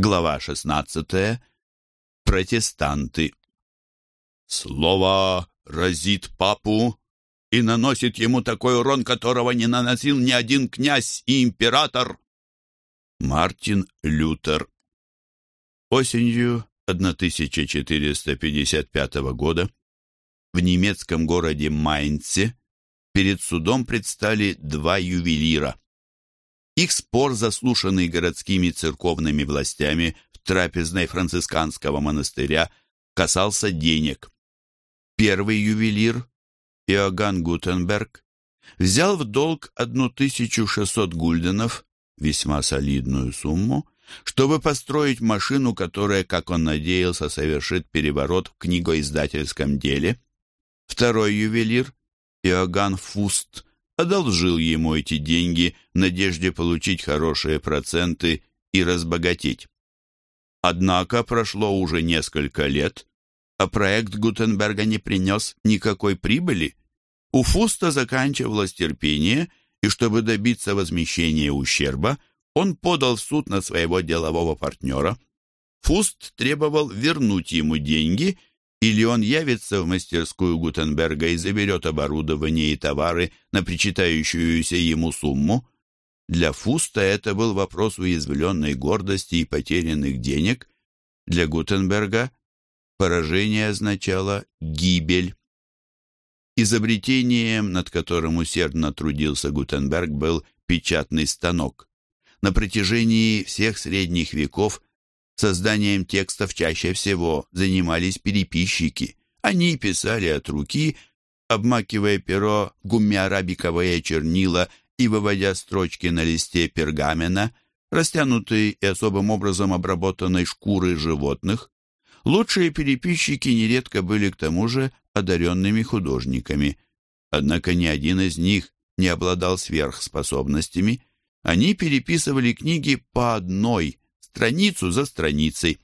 Глава 16. Протестанты. Слово разит папу и наносит ему такой урон, которого не наносил ни один князь и император. Мартин Лютер. Осенью 1455 года в немецком городе Майнце перед судом предстали два ювелира. Их спор, заслушанный городскими церковными властями в трапезной францисканского монастыря, касался денег. Первый ювелир, Иоганн Гутенберг, взял в долг 1600 гульденов, весьма солидную сумму, чтобы построить машину, которая, как он надеялся, совершит переворот в книгоиздательском деле. Второй ювелир, Иоганн Фуст, одолжил ему эти деньги в надежде получить хорошие проценты и разбогатеть. Однако прошло уже несколько лет, а проект Гутенберга не принес никакой прибыли. У Фуста заканчивалось терпение, и чтобы добиться возмещения ущерба, он подал в суд на своего делового партнера. Фуст требовал вернуть ему деньги или он явится в мастерскую Гутенберга и заберет оборудование и товары на причитающуюся ему сумму. Для Фуста это был вопрос уязвленной гордости и потерянных денег. Для Гутенберга поражение означало гибель. Изобретением, над которым усердно трудился Гутенберг, был печатный станок. На протяжении всех средних веков Созданием текстов чаще всего занимались переписчики. Они писали от руки, обмакивая перо в гуммиарабиковые чернила и выводя строчки на листе пергамена, растянутой и особым образом обработанной шкуры животных. Лучшие переписчики нередко были к тому же одаренными художниками. Однако ни один из них не обладал сверхспособностями. Они переписывали книги по одной, страницу за страницей.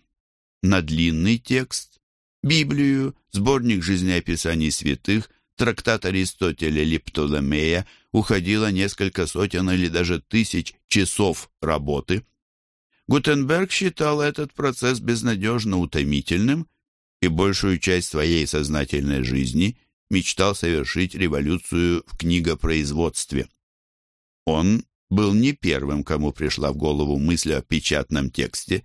На длинный текст, Библию, сборник жизнеописаний святых, трактат Аристотеля или Птолемея уходило несколько сотен или даже тысяч часов работы. Гутенберг считал этот процесс безнадежно утомительным и большую часть своей сознательной жизни мечтал совершить революцию в книгопроизводстве. Он был не первым, кому пришла в голову мысль о печатном тексте.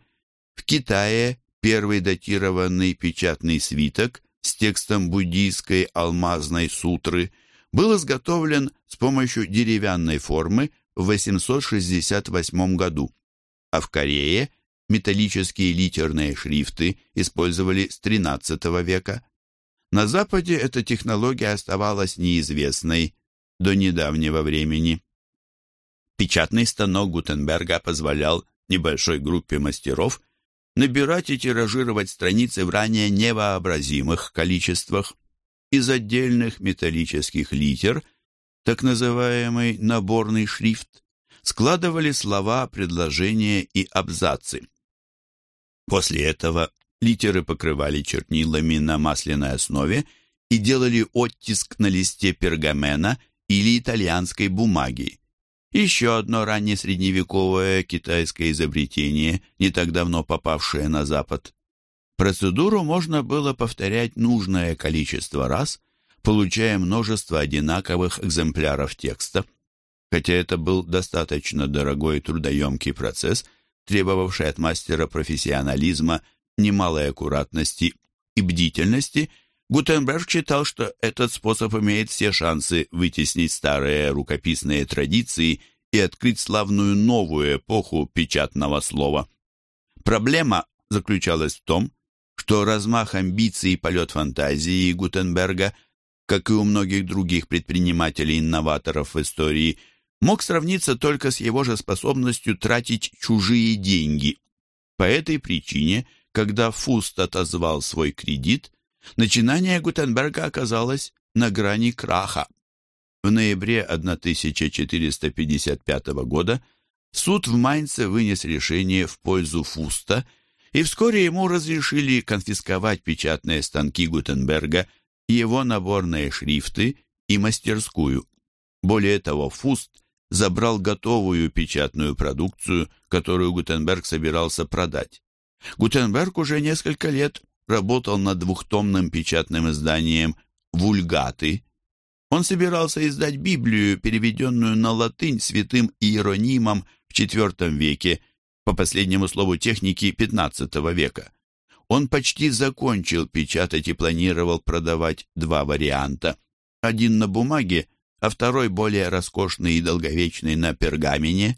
В Китае первый датированный печатный свиток с текстом буддийской алмазной сутры был изготовлен с помощью деревянной формы в 868 году, а в Корее металлические литерные шрифты использовали с XIII века. На Западе эта технология оставалась неизвестной до недавнего времени. Печатный станок Гутенберга позволял небольшой группе мастеров набирать и тиражировать страницы в ранее невообразимых количествах. Из отдельных металлических литер, так называемый наборный шрифт, складывали слова, предложения и абзацы. После этого литеры покрывали чернилами на масляной основе и делали оттиск на листе пергамена или итальянской бумаги. Еще одно раннесредневековое китайское изобретение, не так давно попавшее на Запад. Процедуру можно было повторять нужное количество раз, получая множество одинаковых экземпляров текста. Хотя это был достаточно дорогой и трудоемкий процесс, требовавший от мастера профессионализма, немалой аккуратности и бдительности – Гутенберг считал, что этот способ имеет все шансы вытеснить старые рукописные традиции и открыть славную новую эпоху печатного слова. Проблема заключалась в том, что размах амбиций и полет фантазии Гутенберга, как и у многих других предпринимателей-инноваторов в истории, мог сравниться только с его же способностью тратить чужие деньги. По этой причине, когда Фуст отозвал свой кредит, Начинание Гутенберга оказалось на грани краха. В ноябре 1455 года суд в Майнце вынес решение в пользу Фуста, и вскоре ему разрешили конфисковать печатные станки Гутенберга, его наборные шрифты и мастерскую. Более того, Фуст забрал готовую печатную продукцию, которую Гутенберг собирался продать. Гутенберг уже несколько лет работал над двухтомным печатным изданием «Вульгаты». Он собирался издать Библию, переведенную на латынь святым Иеронимом в IV веке, по последнему слову техники XV века. Он почти закончил печатать и планировал продавать два варианта. Один на бумаге, а второй более роскошный и долговечный на пергамене.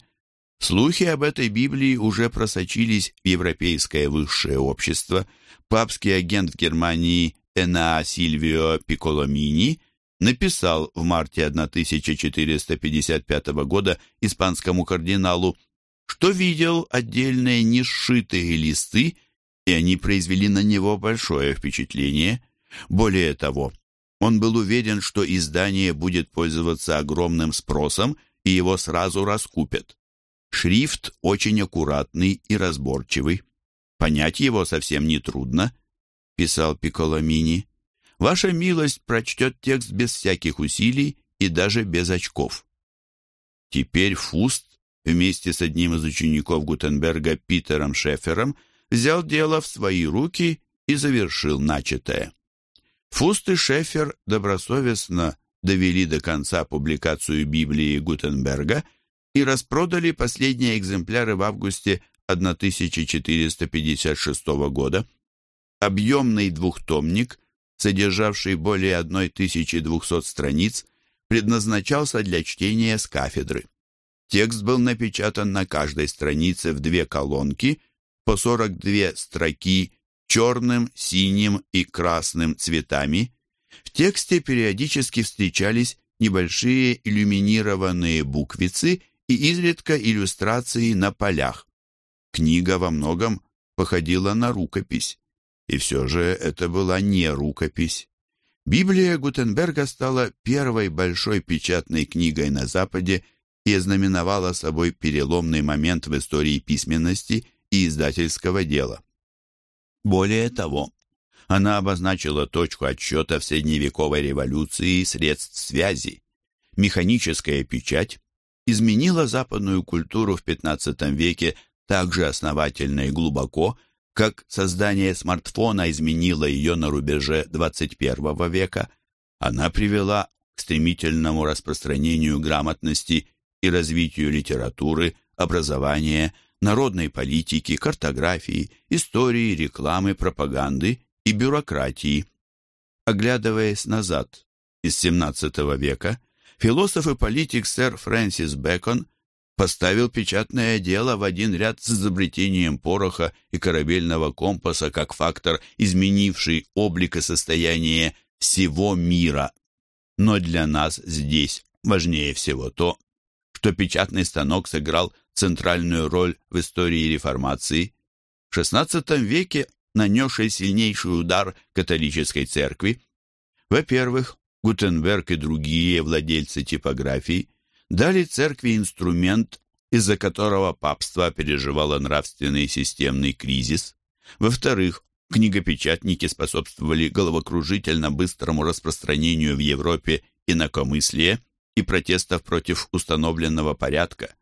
Слухи об этой Библии уже просочились в европейское высшее общество. Папский агент в Германии Эна Сильвио Пиколомини написал в марте 1455 года испанскому кардиналу, что видел отдельные несшитые листы, и они произвели на него большое впечатление. Более того, он был уверен, что издание будет пользоваться огромным спросом, и его сразу раскупят. Шрифт очень аккуратный и разборчивый. Понять его совсем не трудно, писал Пиколамини. Ваша милость прочтет текст без всяких усилий и даже без очков. Теперь Фуст вместе с одним из учеников Гутенберга Питером Шефером взял дело в свои руки и завершил начатое. Фуст и Шефер добросовестно довели до конца публикацию Библии Гутенберга и распродали последние экземпляры в августе 1456 года. Объемный двухтомник, содержавший более 1200 страниц, предназначался для чтения с кафедры. Текст был напечатан на каждой странице в две колонки, по 42 строки черным, синим и красным цветами. В тексте периодически встречались небольшие иллюминированные буквицы и изредка иллюстрации на полях. Книга во многом походила на рукопись, и все же это была не рукопись. Библия Гутенберга стала первой большой печатной книгой на Западе и ознаменовала собой переломный момент в истории письменности и издательского дела. Более того, она обозначила точку отсчета в средневековой революции средств связи. Механическая печать изменила западную культуру в XV веке так же основательно и глубоко, как создание смартфона изменило ее на рубеже XXI века. Она привела к стремительному распространению грамотности и развитию литературы, образования, народной политики, картографии, истории, рекламы, пропаганды и бюрократии. Оглядываясь назад, из XVII века, философ и политик сэр Фрэнсис Бэкон поставил печатное дело в один ряд с изобретением пороха и корабельного компаса как фактор, изменивший облик и состояние всего мира. Но для нас здесь важнее всего то, что печатный станок сыграл центральную роль в истории реформации. В XVI веке нанесший сильнейший удар католической церкви. Во-первых, Гутенберг и другие владельцы типографий дали церкви инструмент, из-за которого папство переживало нравственный системный кризис. Во-вторых, книгопечатники способствовали головокружительно быстрому распространению в Европе инакомыслия и протестов против установленного порядка.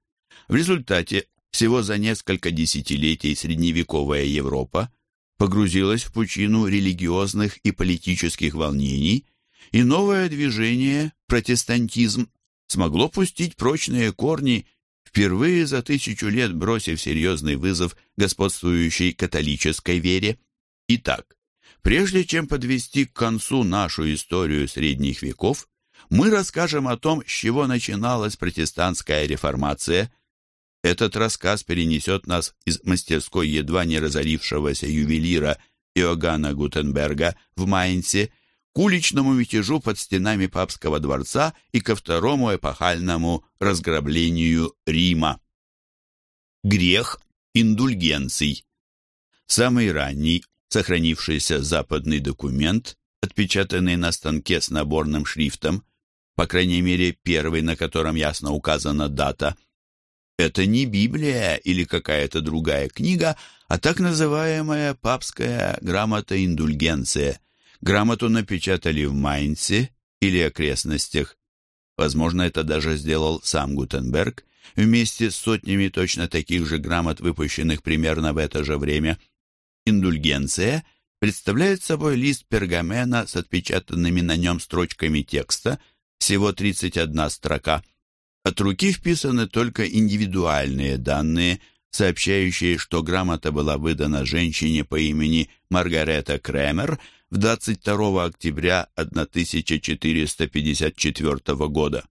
В результате всего за несколько десятилетий средневековая Европа погрузилась в пучину религиозных и политических волнений, и новое движение, протестантизм, смогло пустить прочные корни, впервые за тысячу лет бросив серьезный вызов господствующей католической вере. Итак, прежде чем подвести к концу нашу историю средних веков, мы расскажем о том, с чего начиналась протестантская реформация, этот рассказ перенесет нас из мастерской едва не разорившегося ювелира Иоганна Гутенберга в Майнце к уличному мятежу под стенами папского дворца и ко второму эпохальному разграблению Рима. Грех индульгенций. Самый ранний сохранившийся западный документ, отпечатанный на станке с наборным шрифтом, по крайней мере первый, на котором ясно указана дата – это не Библия или какая-то другая книга, а так называемая папская грамота-индульгенция. Грамоту напечатали в Майнце или окрестностях. возможно, это даже сделал сам Гутенберг, вместе с сотнями точно таких же грамот, выпущенных примерно в это же время. Индульгенция представляет собой лист пергамена с отпечатанными на нем строчками текста, всего 31 строка. От руки вписаны только индивидуальные данные, сообщающие, что грамота была выдана женщине по имени Маргарета Кремер в 22 октября 1454 года.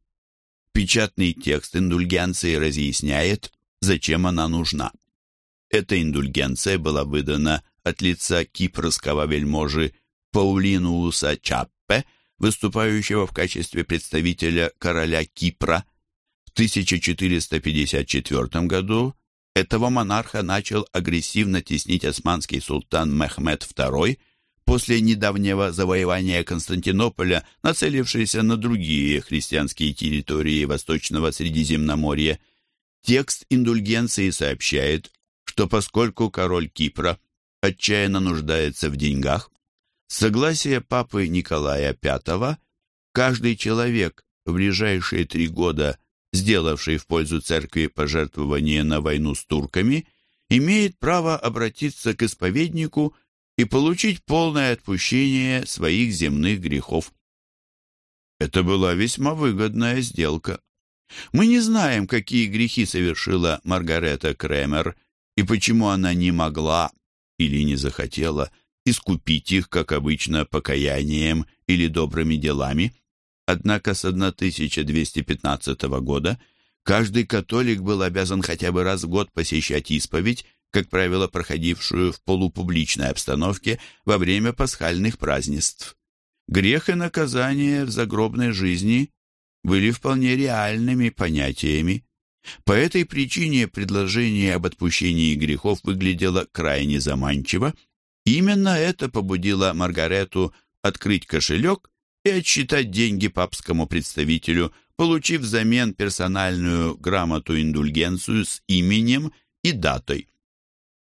Печатный текст индульгенции разъясняет, зачем она нужна. Эта индульгенция была выдана от лица кипрского вельможи Паулинууса Чаппе, выступающего в качестве представителя короля Кипра. В 1454 году этого монарха начал агрессивно теснить османский султан Мехмед II, после недавнего завоевания Константинополя, нацелившийся на другие христианские территории Восточного Средиземноморья. Текст индульгенции сообщает, что поскольку король Кипра отчаянно нуждается в деньгах, согласие папы Николая V каждый человек в ближайшие три года, сделавший в пользу церкви пожертвование на войну с турками, имеет право обратиться к исповеднику и получить полное отпущение своих земных грехов. Это была весьма выгодная сделка. Мы не знаем, какие грехи совершила Маргарета Кремер и почему она не могла или не захотела искупить их, как обычно, покаянием или добрыми делами. Однако с 1215 года каждый католик был обязан хотя бы раз в год посещать исповедь как правило, проходившую в полупубличной обстановке во время пасхальных празднеств. Грех и наказание в загробной жизни были вполне реальными понятиями. По этой причине предложение об отпущении грехов выглядело крайне заманчиво. Именно это побудило Маргарету открыть кошелек и отсчитать деньги папскому представителю, получив взамен персональную грамоту-индульгенцию с именем и датой.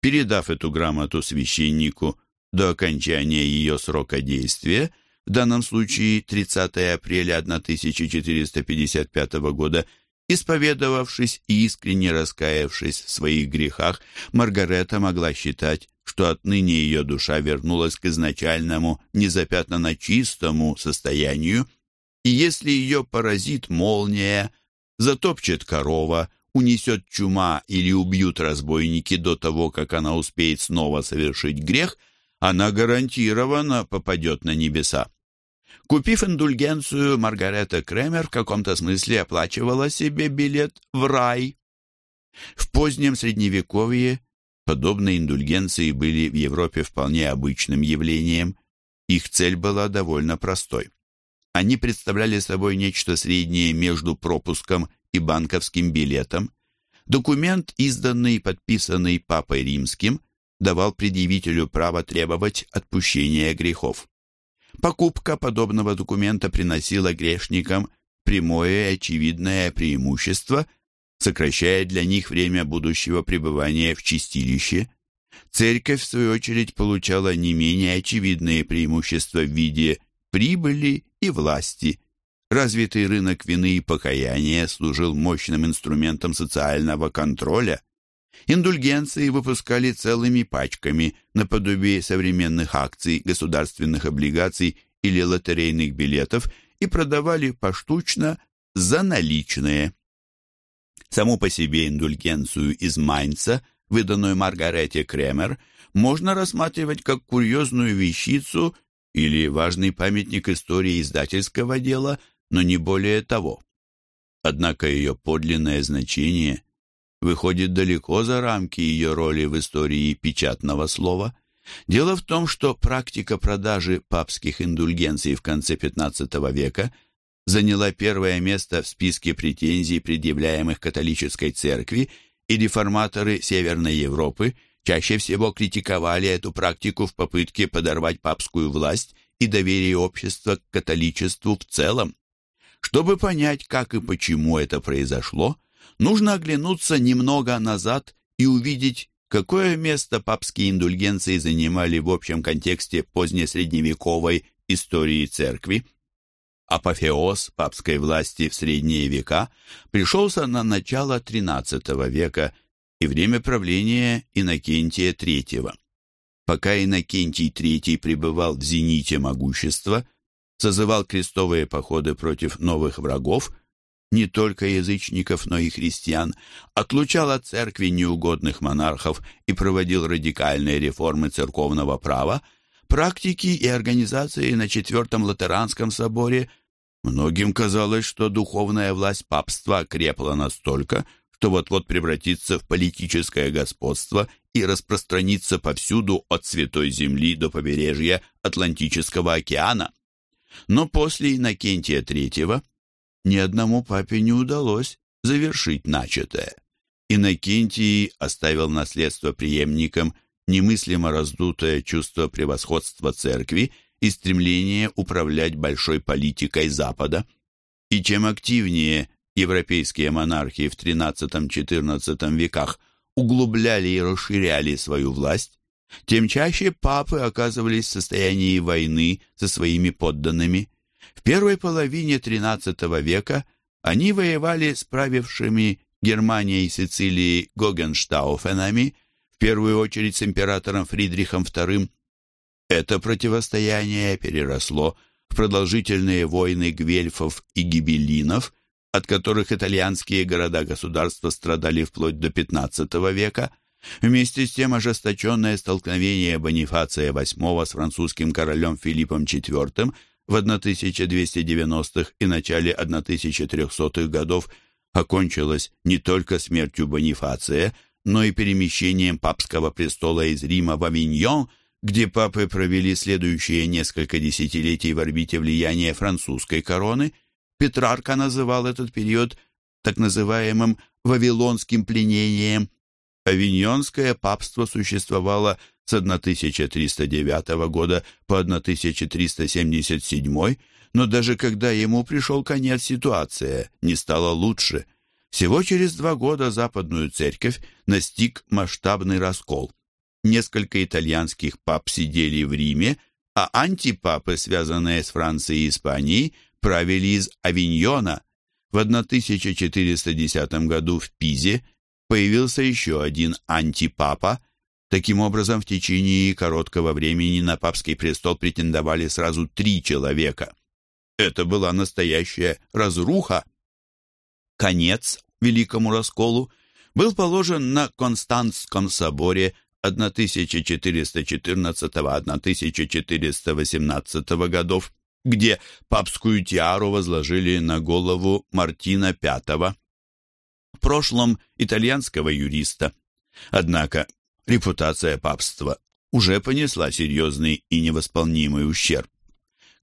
Передав эту грамоту священнику до окончания ее срока действия, в данном случае 30 апреля 1455 года, исповедовавшись и искренне раскаявшись в своих грехах, Маргарета могла считать, что отныне ее душа вернулась к изначальному, незапятнанно чистому состоянию, и если ее поразит молния, затопчет корова, унесет чума или убьют разбойники до того, как она успеет снова совершить грех, она гарантированно попадет на небеса. Купив индульгенцию, Маргарета Кремер в каком-то смысле оплачивала себе билет в рай. В позднем Средневековье подобные индульгенции были в Европе вполне обычным явлением. Их цель была довольно простой. Они представляли собой нечто среднее между пропуском и банковским билетом. Документ, изданный и подписанный Папой Римским, давал предъявителю право требовать отпущения грехов. Покупка подобного документа приносила грешникам прямое и очевидное преимущество, сокращая для них время будущего пребывания в чистилище. Церковь, в свою очередь, получала не менее очевидные преимущества в виде прибыли и власти. Развитый рынок вины и покаяния служил мощным инструментом социального контроля. Индульгенции выпускали целыми пачками, наподобие современных акций, государственных облигаций или лотерейных билетов, и продавали поштучно за наличные. Саму по себе индульгенцию из Майнца, выданную Маргарете Кремер, можно рассматривать как курьезную вещицу или важный памятник истории издательского дела – но не более того. Однако ее подлинное значение выходит далеко за рамки ее роли в истории печатного слова. Дело в том, что практика продажи папских индульгенций в конце XV века заняла первое место в списке претензий, предъявляемых католической церкви, и реформаторы Северной Европы чаще всего критиковали эту практику в попытке подорвать папскую власть и доверие общества к католичеству в целом. Чтобы понять, как и почему это произошло, нужно оглянуться немного назад и увидеть, какое место папские индульгенции занимали в общем контексте позднесредневековой истории церкви. апофеоз папской власти в средние века пришелся на начало XIII века и время правления Иннокентия III. Пока Иннокентий III пребывал в зените могущества, созывал крестовые походы против новых врагов, не только язычников, но и христиан, отлучал от церкви неугодных монархов и проводил радикальные реформы церковного права, практики и организации на Четвертом Латеранском соборе, многим казалось, что духовная власть папства крепла настолько, что вот-вот превратится в политическое господство и распространится повсюду от Святой Земли до побережья Атлантического океана. Но после Иннокентия III ни одному папе не удалось завершить начатое. Иннокентий оставил наследство преемникам немыслимо раздутое чувство превосходства церкви и стремление управлять большой политикой Запада. И чем активнее европейские монархии в XIII-XIV веках углубляли и расширяли свою власть, тем чаще папы оказывались в состоянии войны со своими подданными. В первой половине XIII века они воевали с правившими Германией и Сицилией Гогенштауфенами, в первую очередь с императором Фридрихом II. Это противостояние переросло в продолжительные войны гвельфов и гибеллинов, от которых итальянские города-государства страдали вплоть до XV века – Вместе с тем ожесточенное столкновение Бонифация VIII с французским королем Филиппом IV в 1290-х и начале 1300-х годов окончилось не только смертью Бонифация, но и перемещением папского престола из Рима в Авиньон, где папы провели следующие несколько десятилетий в орбите влияния французской короны. Петрарка называл этот период так называемым «вавилонским пленением», Авиньонское папство существовало с 1309 года по 1377, но даже когда ему пришел конец, ситуация не стала лучше. Всего через два года Западную церковь настиг масштабный раскол. Несколько итальянских пап сидели в Риме, а антипапы, связанные с Францией и Испанией, правили из Авиньона. В 1410 году в Пизе появился еще один антипапа. Таким образом, в течение короткого времени на папский престол претендовали сразу три человека. Это была настоящая разруха. Конец Великому расколу был положен на Константском соборе 1414-1418 годов, где папскую тиару возложили на голову Мартина V прошлом итальянского юриста. Однако репутация папства уже понесла серьезный и невосполнимый ущерб.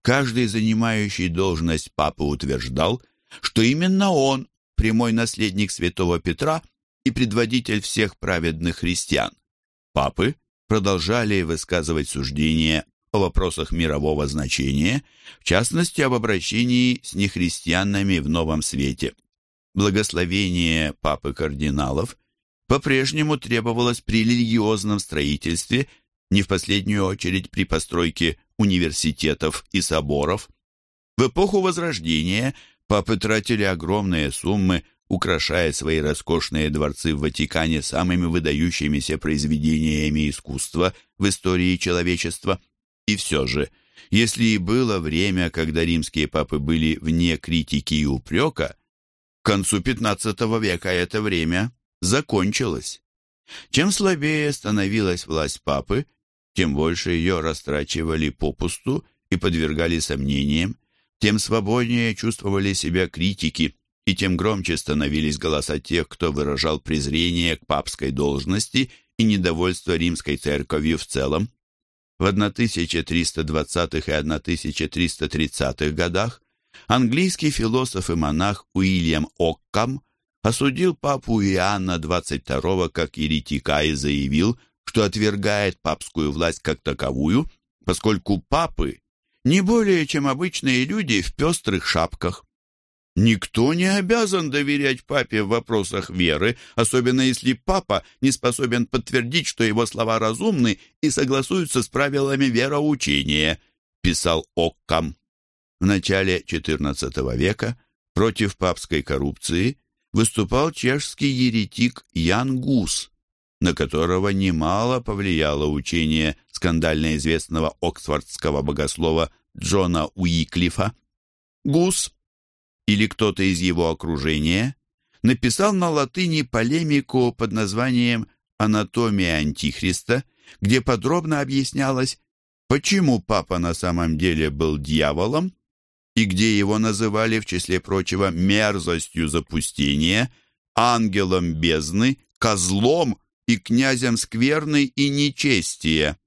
Каждый занимающий должность папы утверждал, что именно он прямой наследник святого Петра и предводитель всех праведных христиан. Папы продолжали высказывать суждения о вопросах мирового значения, в частности об обращении с нехристианами в новом свете благословение папы кардиналов по-прежнему требовалось при религиозном строительстве, не в последнюю очередь при постройке университетов и соборов. В эпоху Возрождения папы тратили огромные суммы, украшая свои роскошные дворцы в Ватикане самыми выдающимися произведениями искусства в истории человечества. И все же, если и было время, когда римские папы были вне критики и упрека, к концу XV века это время закончилось. Чем слабее становилась власть папы, тем больше ее растрачивали попусту и подвергали сомнениям, тем свободнее чувствовали себя критики, и тем громче становились голоса тех, кто выражал презрение к папской должности и недовольство римской церковью в целом. В 1320-х и 1330-х годах английский философ и монах Уильям Оккам осудил папу Иоанна XXII как еретика и заявил, что отвергает папскую власть как таковую, поскольку папы не более чем обычные люди в пестрых шапках. Никто не обязан доверять папе в вопросах веры, особенно если папа не способен подтвердить, что его слова разумны и согласуются с правилами вероучения, писал Оккам. В начале XIV века против папской коррупции выступал чешский еретик Ян Гус, на которого немало повлияло учение скандально известного оксфордского богослова Джона Уиклифа. Гус, или кто-то из его окружения, написал на латыни полемику под названием «Анатомия Антихриста», где подробно объяснялось, почему папа на самом деле был дьяволом и где его называли, в числе прочего, мерзостью запустения, ангелом бездны, козлом и князем скверны и нечестия.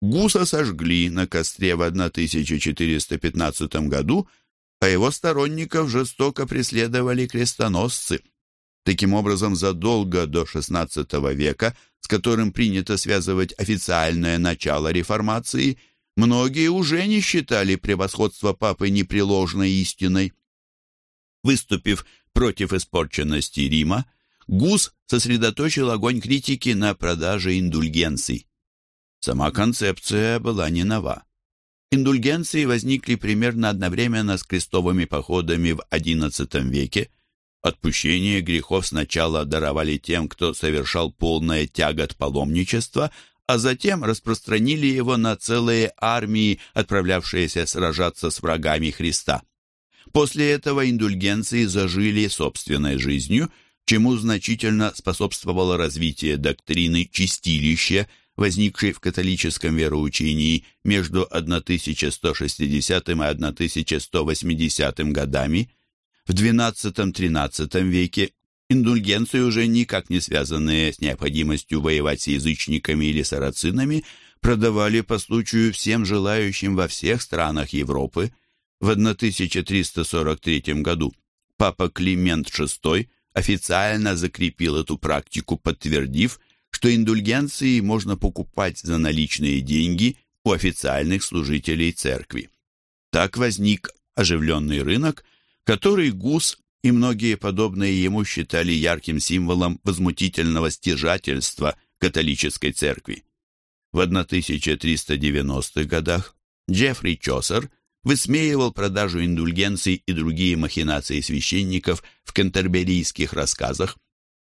Гуса сожгли на костре в 1415 году, а его сторонников жестоко преследовали крестоносцы. Таким образом, задолго до XVI века, с которым принято связывать официальное начало реформации, многие уже не считали превосходство папы непреложной истиной. Выступив против испорченности Рима, Гус сосредоточил огонь критики на продаже индульгенций. Сама концепция была не нова. Индульгенции возникли примерно одновременно с крестовыми походами в XI веке. Отпущение грехов сначала даровали тем, кто совершал полное тягот паломничества, а затем распространили его на целые армии, отправлявшиеся сражаться с врагами Христа. После этого индульгенции зажили собственной жизнью, чему значительно способствовало развитие доктрины чистилища, возникшей в католическом вероучении между 1160 и 1180 годами. В XII-XIII веке индульгенции, уже никак не связанные с необходимостью воевать с язычниками или сарацинами, продавали по случаю всем желающим во всех странах Европы. В 1343 году папа Климент VI официально закрепил эту практику, подтвердив, что индульгенции можно покупать за наличные деньги у официальных служителей церкви. Так возник оживленный рынок, который Гус и многие подобные ему считали ярким символом возмутительного стяжательства католической церкви. В 1390-х годах Джеффри Чосер высмеивал продажу индульгенций и другие махинации священников в кентерберийских рассказах,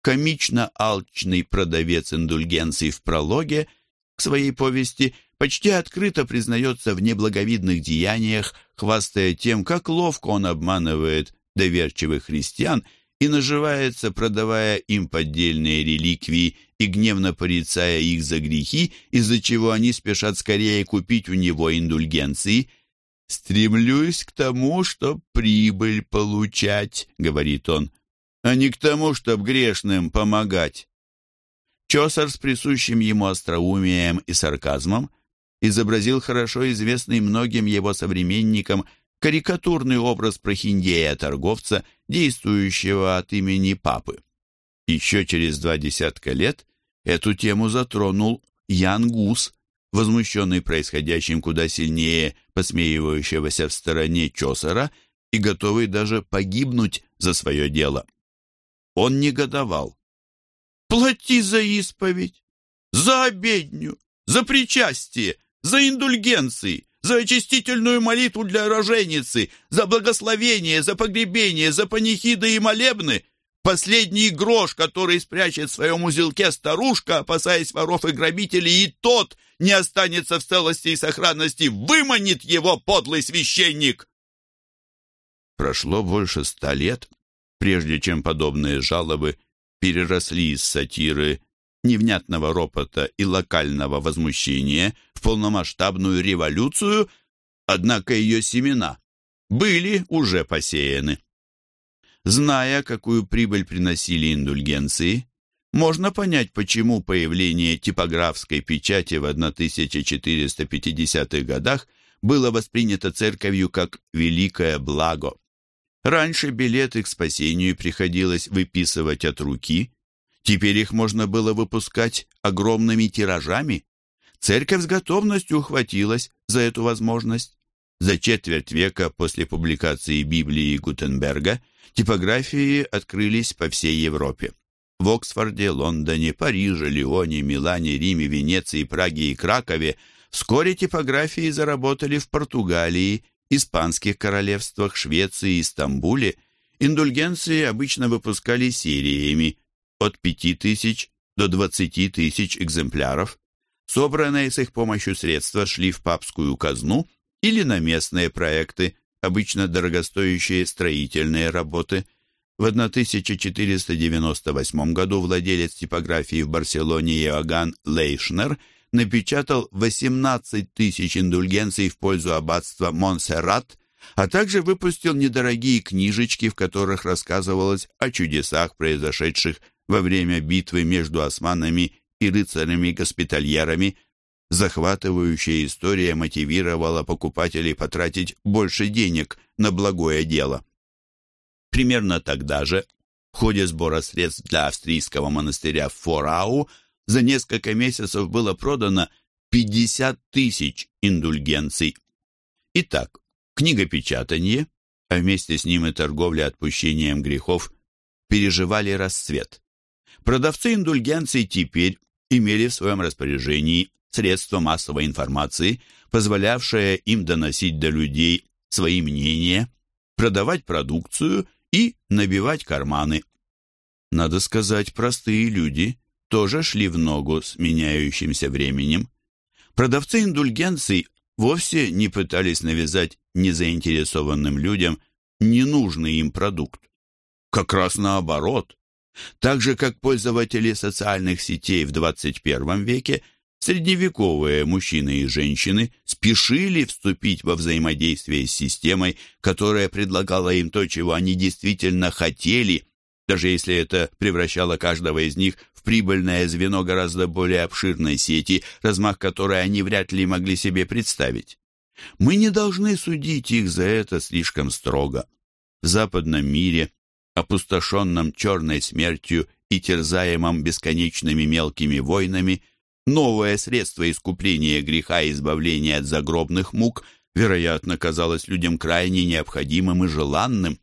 комично алчный продавец индульгенций в прологе к своей повести почти открыто признается в неблаговидных деяниях, хвастая тем, как ловко он обманывает доверчивых христиан и наживается, продавая им поддельные реликвии и гневно порицая их за грехи, из-за чего они спешат скорее купить у него индульгенции. «Стремлюсь к тому, чтоб прибыль получать», — говорит он, а не к тому, чтоб грешным помогать. Чосер с присущим ему остроумием и сарказмом изобразил хорошо известный многим его современникам карикатурный образ прохиндея-торговца, действующего от имени папы. Еще через два десятка лет эту тему затронул Ян Гус, возмущенный происходящим куда сильнее посмеивающегося в стороне Чосера и готовый даже погибнуть за свое дело. Он негодовал. «Плати за исповедь, за обедню, за причастие, за индульгенции, за очистительную молитву для роженицы, за благословение, за погребение, за панихиды и молебны. Последний грош, который спрячет в своем узелке старушка, опасаясь воров и грабителей, и тот не останется в целости и сохранности, выманит его подлый священник. Прошло больше ста лет, прежде чем подобные жалобы переросли из сатиры, невнятного ропота и локального возмущения в полномасштабную революцию, однако ее семена были уже посеяны. Зная, какую прибыль приносили индульгенции, можно понять, почему появление типографской печати в 1450-х годах было воспринято церковью как великое благо. Раньше билеты к спасению приходилось выписывать от руки, теперь их можно было выпускать огромными тиражами. Церковь с готовностью ухватилась за эту возможность. За четверть века после публикации Библии Гутенберга типографии открылись по всей Европе. В Оксфорде, Лондоне, Париже, Лионе, Милане, Риме, Венеции, Праге и Кракове вскоре типографии заработали в Португалии, испанских королевствах, Швеции и Стамбуле индульгенции обычно выпускали сериями от 5000 до 20 тысяч экземпляров. Собранные с их помощью средства шли в папскую казну или на местные проекты, обычно дорогостоящие строительные работы. В 1498 году владелец типографии в Барселоне Иоганн Лейшнер напечатал 18 тысяч индульгенций в пользу аббатства Монсеррат, а также выпустил недорогие книжечки, в которых рассказывалось о чудесах, произошедших во время битвы между османами и рыцарями-госпитальерами. Захватывающая история мотивировала покупателей потратить больше денег на благое дело. Примерно тогда же, в ходе сбора средств для австрийского монастыря Форау, за несколько месяцев было продано 50 тысяч индульгенций. Итак, книгопечатание, а вместе с ним и торговля отпущением грехов, переживали расцвет. Продавцы индульгенций теперь имели в своем распоряжении средства массовой информации, позволявшее им доносить до людей свои мнения, продавать продукцию и набивать карманы. Надо сказать, простые люди тоже шли в ногу с меняющимся временем. Продавцы индульгенций вовсе не пытались навязать незаинтересованным людям ненужный им продукт. Как раз наоборот. Так же, как пользователи социальных сетей в 21 веке, средневековые мужчины и женщины спешили вступить во взаимодействие с системой, которая предлагала им то, чего они действительно хотели, даже если это превращало каждого из них в прибыльное звено гораздо более обширной сети, размах которой они вряд ли могли себе представить. Мы не должны судить их за это слишком строго. В западном мире опустошенном черной смертью и терзаемом бесконечными мелкими войнами, новое средство искупления греха и избавления от загробных мук, вероятно, казалось людям крайне необходимым и желанным.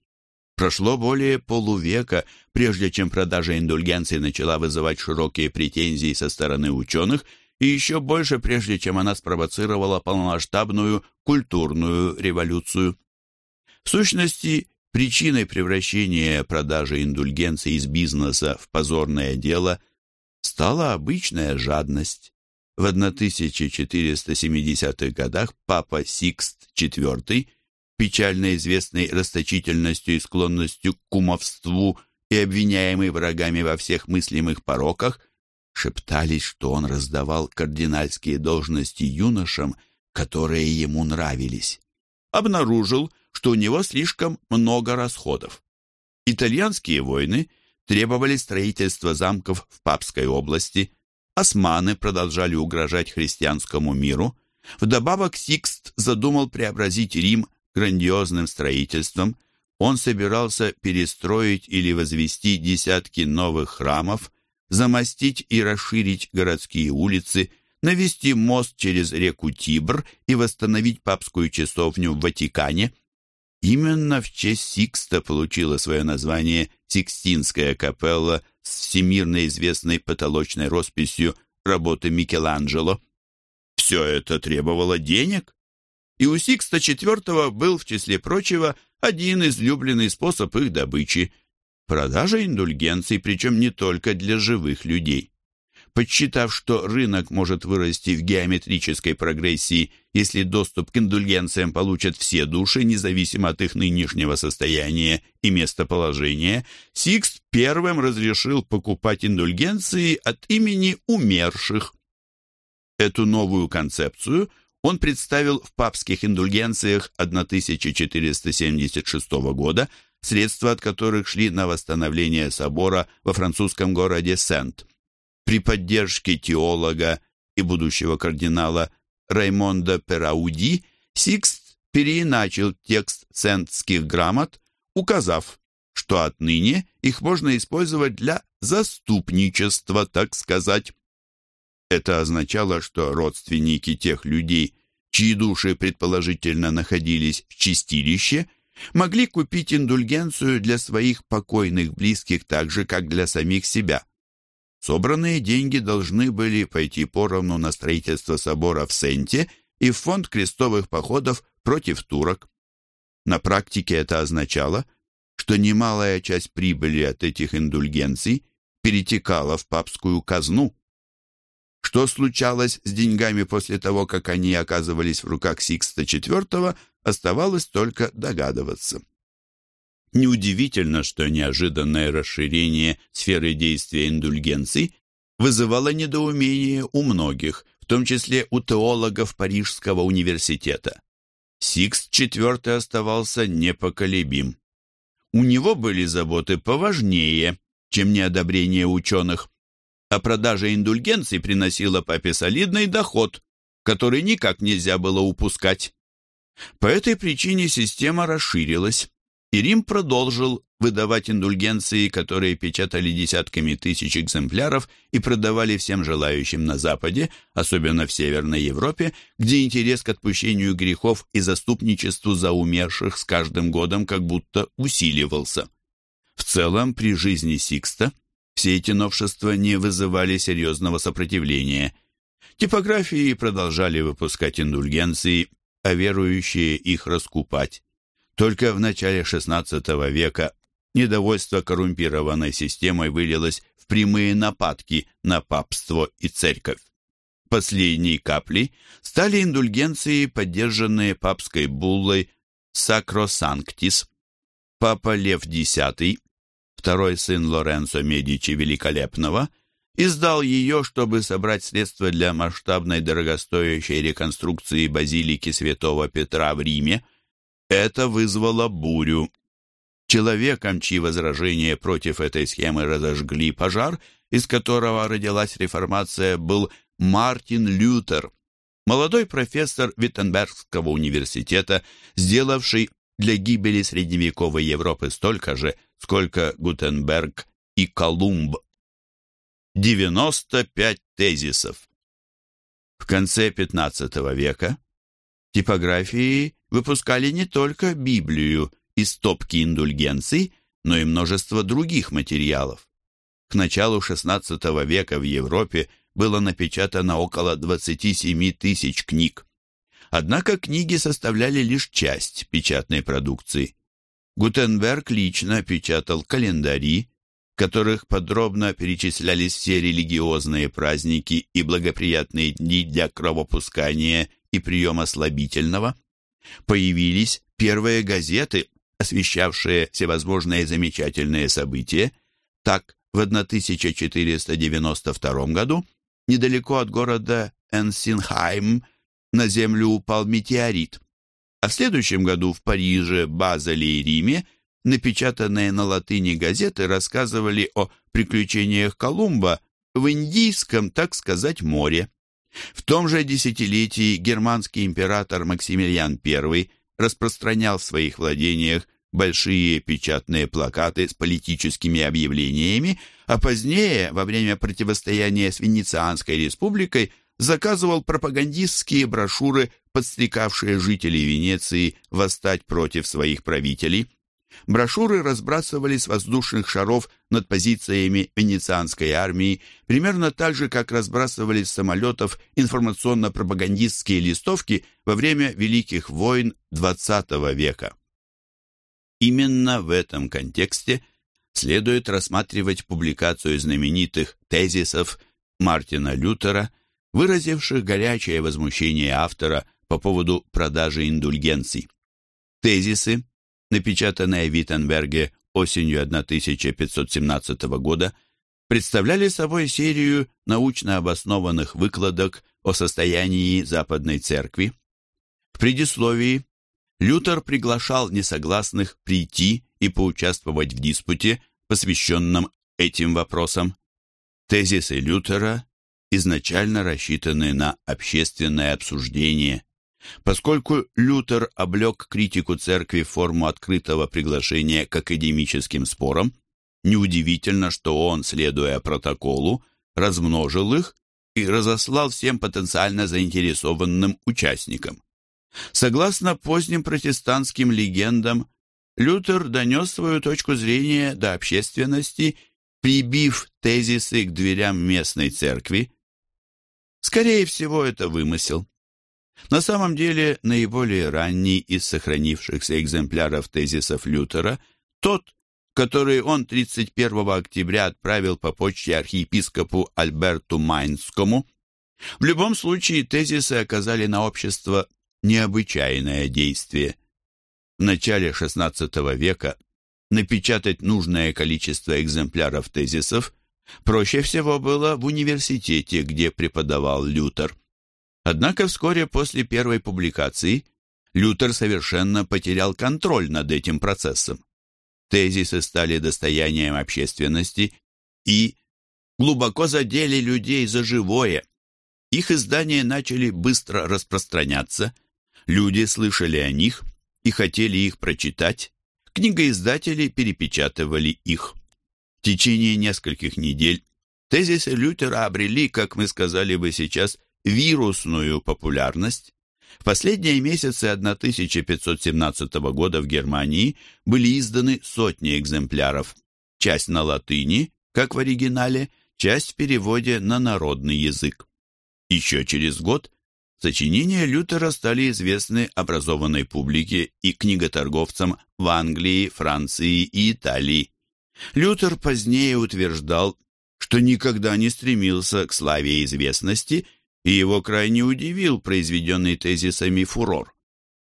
Прошло более полувека, прежде чем продажа индульгенции начала вызывать широкие претензии со стороны ученых, и еще больше, прежде чем она спровоцировала полномасштабную культурную революцию. В сущности, Причиной превращения продажи индульгенций из бизнеса в позорное дело стала обычная жадность. В 1470-х годах папа Сикст IV, печально известный расточительностью и склонностью к кумовству и обвиняемый врагами во всех мыслимых пороках, шептались, что он раздавал кардинальские должности юношам, которые ему нравились. Обнаружил, что у него слишком много расходов. Итальянские войны требовали строительства замков в Папской области, османы продолжали угрожать христианскому миру, вдобавок Сикст задумал преобразить Рим грандиозным строительством, он собирался перестроить или возвести десятки новых храмов, замостить и расширить городские улицы, навести мост через реку Тибр и восстановить папскую часовню в Ватикане – Именно в честь Сикста получила свое название Сикстинская капелла с всемирно известной потолочной росписью работы Микеланджело. Все это требовало денег. И у Сикста IV был, в числе прочего, один излюбленный способ их добычи – продажа индульгенций, причем не только для живых людей. Подсчитав, что рынок может вырасти в геометрической прогрессии, если доступ к индульгенциям получат все души, независимо от их нынешнего состояния и местоположения, Сикст первым разрешил покупать индульгенции от имени умерших. Эту новую концепцию он представил в папских индульгенциях 1476 года, средства от которых шли на восстановление собора во французском городе Сент при поддержке теолога и будущего кардинала Раймонда Перауди Сикст переиначил текст сентских грамот, указав, что отныне их можно использовать для заступничества, так сказать. Это означало, что родственники тех людей, чьи души предположительно находились в чистилище, могли купить индульгенцию для своих покойных близких так же, как для самих себя. Собранные деньги должны были пойти поровну на строительство собора в Сенте и в фонд крестовых походов против турок. На практике это означало, что немалая часть прибыли от этих индульгенций перетекала в папскую казну. Что случалось с деньгами после того, как они оказывались в руках Сикста IV, оставалось только догадываться. Неудивительно, что неожиданное расширение сферы действия индульгенций вызывало недоумение у многих, в том числе у теологов Парижского университета. Сикст IV оставался непоколебим. У него были заботы поважнее, чем неодобрение ученых. А продажа индульгенций приносила папе солидный доход, который никак нельзя было упускать. По этой причине система расширилась, и Рим продолжил выдавать индульгенции, которые печатали десятками тысяч экземпляров и продавали всем желающим на Западе, особенно в Северной Европе, где интерес к отпущению грехов и заступничеству за умерших с каждым годом как будто усиливался. В целом, при жизни Сикста все эти новшества не вызывали серьезного сопротивления. Типографии продолжали выпускать индульгенции, а верующие их раскупать. Только в начале XVI века недовольство коррумпированной системой вылилось в прямые нападки на папство и церковь. Последней каплей стали индульгенции, поддержанные папской буллой «Сакросанктис». Папа Лев X, второй сын Лоренцо Медичи Великолепного, издал ее, чтобы собрать средства для масштабной дорогостоящей реконструкции базилики святого Петра в Риме. Это вызвало бурю Человеком, чьи возражения против этой схемы разожгли пожар, из которого родилась реформация, был Мартин Лютер, молодой профессор Виттенбергского университета, сделавший для гибели средневековой Европы столько же, сколько Гутенберг и Колумб. 95 тезисов. В конце XV века типографии выпускали не только Библию, и стопки индульгенций, но и множество других материалов. К началу XVI века в Европе было напечатано около 27 тысяч книг. Однако книги составляли лишь часть печатной продукции. Гутенберг лично печатал календари, в которых подробно перечислялись все религиозные праздники и благоприятные дни для кровопускания и приема слабительного. Появились первые газеты, освещавшие всевозможные замечательные события. Так, в 1492 году, недалеко от города Энсинхайм, на Землю упал метеорит. А в следующем году в Париже, Базеле и Риме напечатанные на латыни газеты рассказывали о приключениях Колумба в Индийском, так сказать, море. В том же десятилетии германский император Максимилиан I распространял в своих владениях большие печатные плакаты с политическими объявлениями, а позднее, во время противостояния с Венецианской республикой, заказывал пропагандистские брошюры, подстрекавшие жителей Венеции восстать против своих правителей. Брошюры разбрасывали с воздушных шаров над позициями венецианской армии, примерно так же, как разбрасывали с самолетов информационно-пропагандистские листовки во время Великих войн XX века. Именно в этом контексте следует рассматривать публикацию знаменитых тезисов Мартина Лютера, выразивших горячее возмущение автора по поводу продажи индульгенций. Тезисы, напечатанные в Виттенберге осенью 1517 года, представляли собой серию научно обоснованных выкладок о состоянии Западной Церкви. В предисловии Лютер приглашал несогласных прийти и поучаствовать в диспуте, посвященном этим вопросам. Тезисы Лютера изначально рассчитаны на общественное обсуждение. Поскольку Лютер облег критику церкви в форму открытого приглашения к академическим спорам, неудивительно, что он, следуя протоколу, размножил их и разослал всем потенциально заинтересованным участникам. Согласно поздним протестантским легендам, Лютер донес свою точку зрения до общественности, прибив тезисы к дверям местной церкви. Скорее всего, это вымысел. На самом деле, наиболее ранний из сохранившихся экземпляров тезисов Лютера, тот, который он 31 октября отправил по почте архиепископу Альберту Майнскому. В любом случае, тезисы оказали на общество необычайное действие. В начале XVI века напечатать нужное количество экземпляров тезисов проще всего было в университете, где преподавал Лютер. Однако вскоре после первой публикации Лютер совершенно потерял контроль над этим процессом. Тезисы стали достоянием общественности и глубоко задели людей за живое. Их издания начали быстро распространяться, люди слышали о них и хотели их прочитать, книгоиздатели перепечатывали их. В течение нескольких недель тезисы Лютера обрели, как мы сказали бы сейчас, вирусную популярность. В последние месяцы 1517 года в Германии были изданы сотни экземпляров. Часть на латыни, как в оригинале, часть в переводе на народный язык. Еще через год сочинения Лютера стали известны образованной публике и книготорговцам в Англии, Франции и Италии. Лютер позднее утверждал, что никогда не стремился к славе и известности и его крайне удивил произведенный тезисами фурор.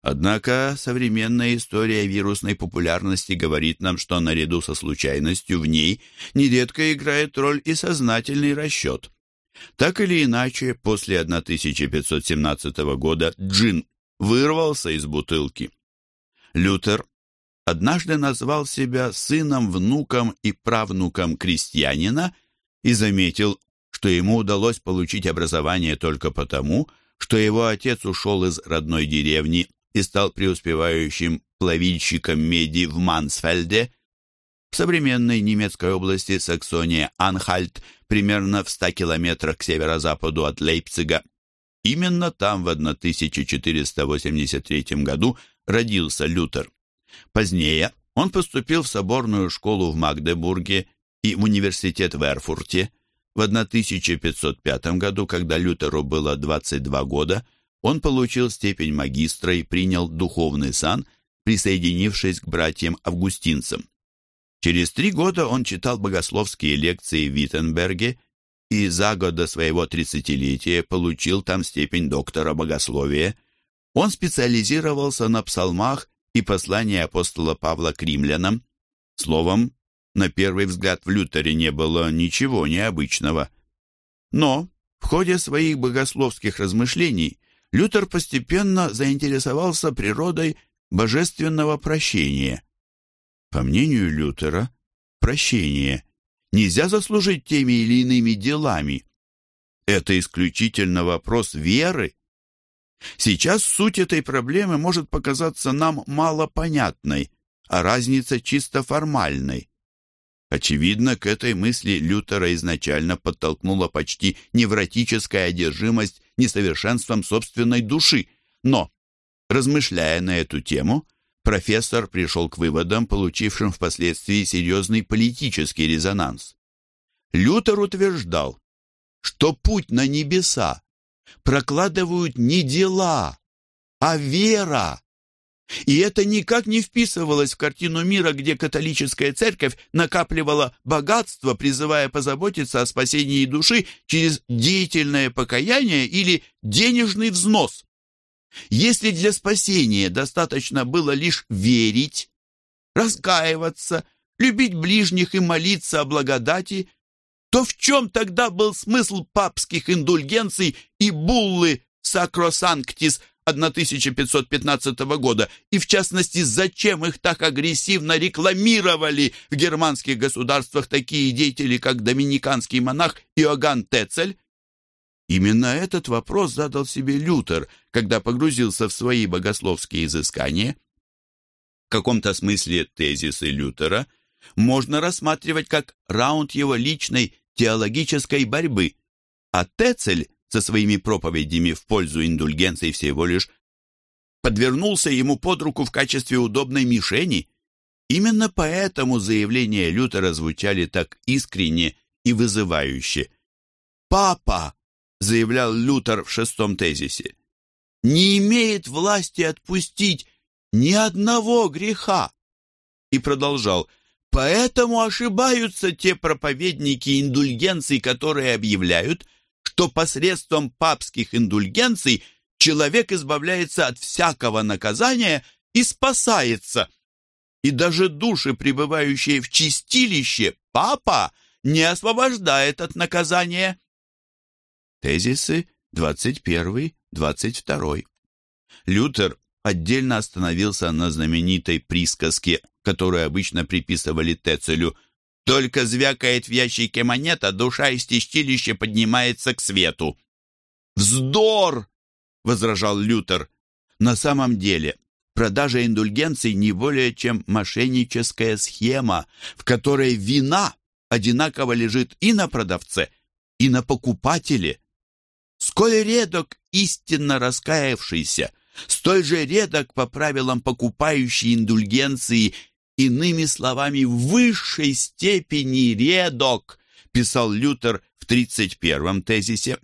Однако современная история вирусной популярности говорит нам, что наряду со случайностью в ней нередко играет роль и сознательный расчет. Так или иначе, после 1517 года джин вырвался из бутылки. Лютер однажды назвал себя сыном, внуком и правнуком крестьянина и заметил, что ему удалось получить образование только потому, что его отец ушел из родной деревни и стал преуспевающим плавильщиком меди в Мансфельде, в современной немецкой области Саксония-Анхальт, примерно в 100 километрах к северо-западу от Лейпцига. Именно там в 1483 году родился Лютер. Позднее он поступил в соборную школу в Магдебурге и в университет в Эрфурте. В 1505 году, когда Лютеру было 22 года, он получил степень магистра и принял духовный сан, присоединившись к братьям-августинцам. Через три года он читал богословские лекции в Виттенберге и за год до своего тридцатилетия получил там степень доктора богословия. Он специализировался на псалмах и послании апостола Павла к римлянам. Словом, на первый взгляд в Лютере не было ничего необычного. Но в ходе своих богословских размышлений Лютер постепенно заинтересовался природой божественного прощения. По мнению Лютера, прощение нельзя заслужить теми или иными делами. Это исключительно вопрос веры. Сейчас суть этой проблемы может показаться нам малопонятной, а разница чисто формальной. Очевидно, к этой мысли Лютера изначально подтолкнула почти невротическая одержимость несовершенством собственной души. Но, размышляя на эту тему, профессор пришел к выводам, получившим впоследствии серьезный политический резонанс. Лютер утверждал, что путь на небеса прокладывают не дела, а вера. И это никак не вписывалось в картину мира, где католическая церковь накапливала богатство, призывая позаботиться о спасении души через деятельное покаяние или денежный взнос. Если для спасения достаточно было лишь верить, раскаиваться, любить ближних и молиться о благодати, то в чем тогда был смысл папских индульгенций и буллы «Сакросанктис» 1515 года, и в частности, зачем их так агрессивно рекламировали в германских государствах такие деятели, как доминиканский монах Иоганн Тецель? Именно этот вопрос задал себе Лютер, когда погрузился в свои богословские изыскания. В каком-то смысле тезисы Лютера можно рассматривать как раунд его личной теологической борьбы, а Тецель со своими проповедями в пользу индульгенции всего лишь подвернулся ему под руку в качестве удобной мишени. Именно поэтому заявления Лютера звучали так искренне и вызывающе. «Папа!» — заявлял Лютер в шестом тезисе. не имеет власти отпустить ни одного греха. И продолжал, поэтому ошибаются те проповедники индульгенций, которые объявляют, что посредством папских индульгенций человек избавляется от всякого наказания и спасается. И даже души, пребывающие в чистилище, папа не освобождает от наказания. Тезисы 21-22. Лютер отдельно остановился на знаменитой присказке, которую обычно приписывали Тецелю «Только звякает в ящике монета, душа из чистилища поднимается к свету». «Вздор!» — возражал Лютер. «На самом деле продажа индульгенций не более чем мошенническая схема, в которой вина одинаково лежит и на продавце, и на покупателе. Сколь редок истинно раскаявшийся, столь же редок по правилам покупающий индульгенции, иными словами, в высшей степени редок, писал Лютер в 31-м тезисе.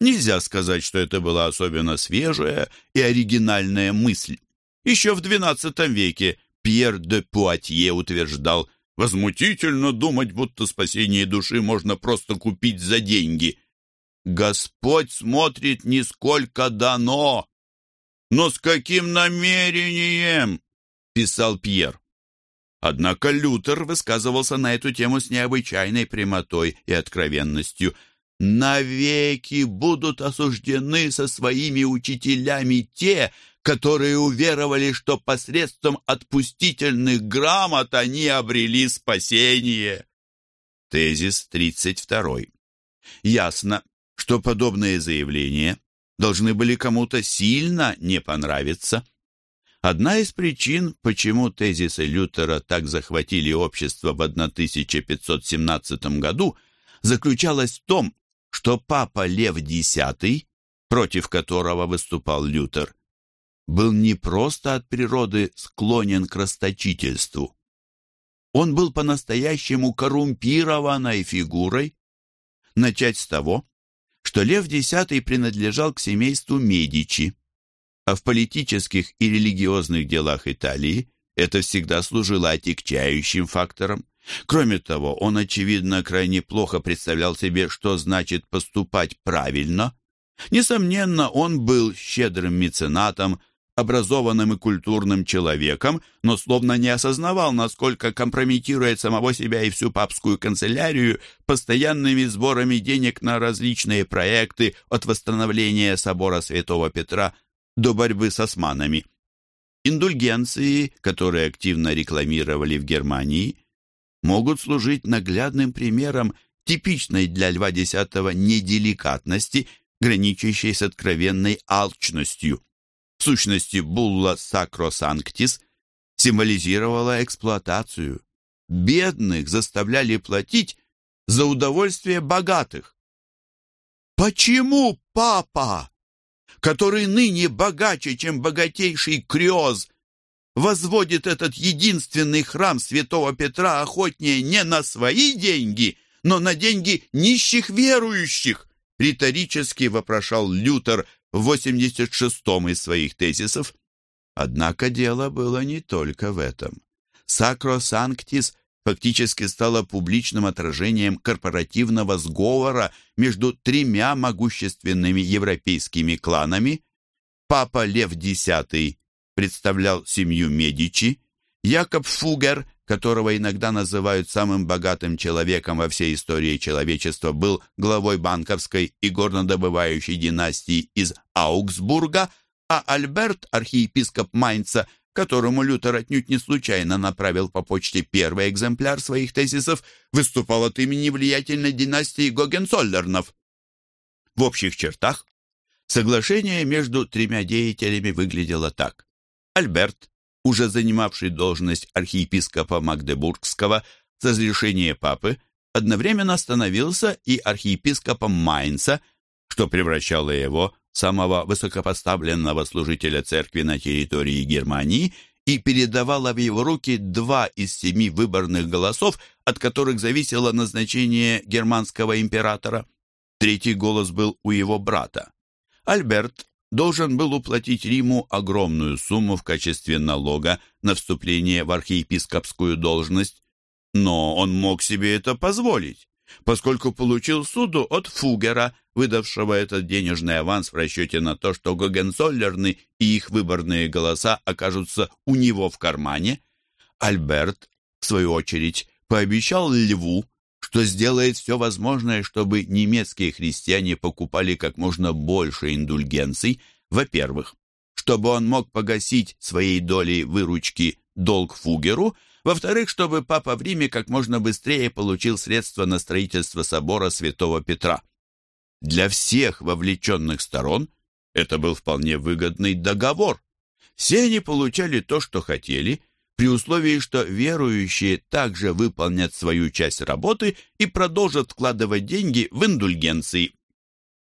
Нельзя сказать, что это была особенно свежая и оригинальная мысль. Еще в XII веке Пьер де Пуатье утверждал, «Возмутительно думать, будто спасение души можно просто купить за деньги. Господь смотрит не сколько дано, но с каким намерением?» Писал Пьер. Однако Лютер высказывался на эту тему с необычайной прямотой и откровенностью – навеки будут осуждены со своими учителями те, которые уверовали, что посредством отпустительных грамот они обрели спасение. Тезис 32. Ясно, что подобные заявления должны были кому-то сильно не понравиться. Одна из причин, почему тезисы Лютера так захватили общество в 1517 году, заключалась в том, что папа Лев X, против которого выступал Лютер, был не просто от природы склонен к расточительству. Он был по-настоящему коррумпированной фигурой. Начать с того, что Лев X принадлежал к семейству Медичи, а в политических и религиозных делах Италии это всегда служило отягчающим фактором. Кроме того, он, очевидно, крайне плохо представлял себе, что значит поступать правильно. Несомненно, он был щедрым меценатом, образованным и культурным человеком, но словно не осознавал, насколько компрометирует самого себя и всю папскую канцелярию постоянными сборами денег на различные проекты от восстановления собора Святого Петра до борьбы с османами. Индульгенции, которые активно рекламировали в Германии, могут служить наглядным примером типичной для Льва X неделикатности, граничащей с откровенной алчностью. В сущности, булла «Сакросанктис» символизировала эксплуатацию. Бедных заставляли платить за удовольствие богатых. Почему папа, который ныне богаче, чем богатейший Криоз, возводит этот единственный храм святого Петра охотнее не на свои деньги, но на деньги нищих верующих, риторически вопрошал Лютер в 86-м из своих тезисов. Однако дело было не только в этом. Сакро Санктис фактически стало публичным отражением корпоративного сговора между тремя могущественными европейскими кланами. Папа Лев X представлял семью Медичи, Якоб Фугер, которого иногда называют самым богатым человеком во всей истории человечества, был главой банковской и горнодобывающей династии из Аугсбурга, а Альберт, архиепископ Майнца, которому Лютер отнюдь не случайно направил по почте первый экземпляр своих тезисов, выступал от имени влиятельной династии Гогенцоллернов. В общих чертах соглашение между тремя деятелями выглядело так. Альберт, уже занимавший должность архиепископа Магдебургского с разрешения папы, одновременно становился и архиепископом Майнца, что превращало его, самого высокопоставленного служителя церкви на территории Германии, и передавало в его руки два из семи выборных голосов, от которых зависело назначение германского императора. Третий голос был у его брата. Альберт должен был уплатить Риму огромную сумму в качестве налога на вступление в архиепископскую должность, но он мог себе это позволить, поскольку получил суду от Фугера, выдавшего этот денежный аванс в расчете на то, что Гогенцоллерны и их выборные голоса окажутся у него в кармане. Альберт, в свою очередь, пообещал Льву, что сделает все возможное, чтобы немецкие христиане покупали как можно больше индульгенций, во-первых, чтобы он мог погасить своей долей выручки долг Фугеру, во-вторых, чтобы папа в Риме как можно быстрее получил средства на строительство собора Святого Петра. Для всех вовлеченных сторон это был вполне выгодный договор. Все они получали то, что хотели, при условии, что верующие также выполнят свою часть работы и продолжат вкладывать деньги в индульгенции.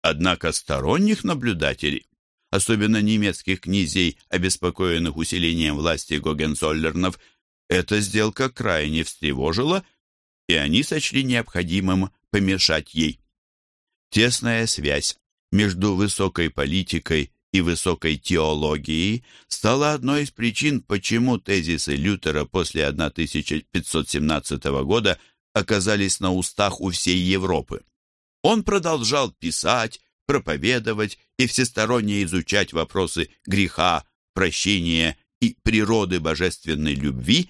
Однако сторонних наблюдателей, особенно немецких князей, обеспокоенных усилением власти Гогенцоллернов, эта сделка крайне встревожила, и они сочли необходимым помешать ей. Тесная связь между высокой политикой и высокой теологией стала одной из причин, почему тезисы Лютера после 1517 года оказались на устах у всей Европы. Он продолжал писать, проповедовать и всесторонне изучать вопросы греха, прощения и природы божественной любви,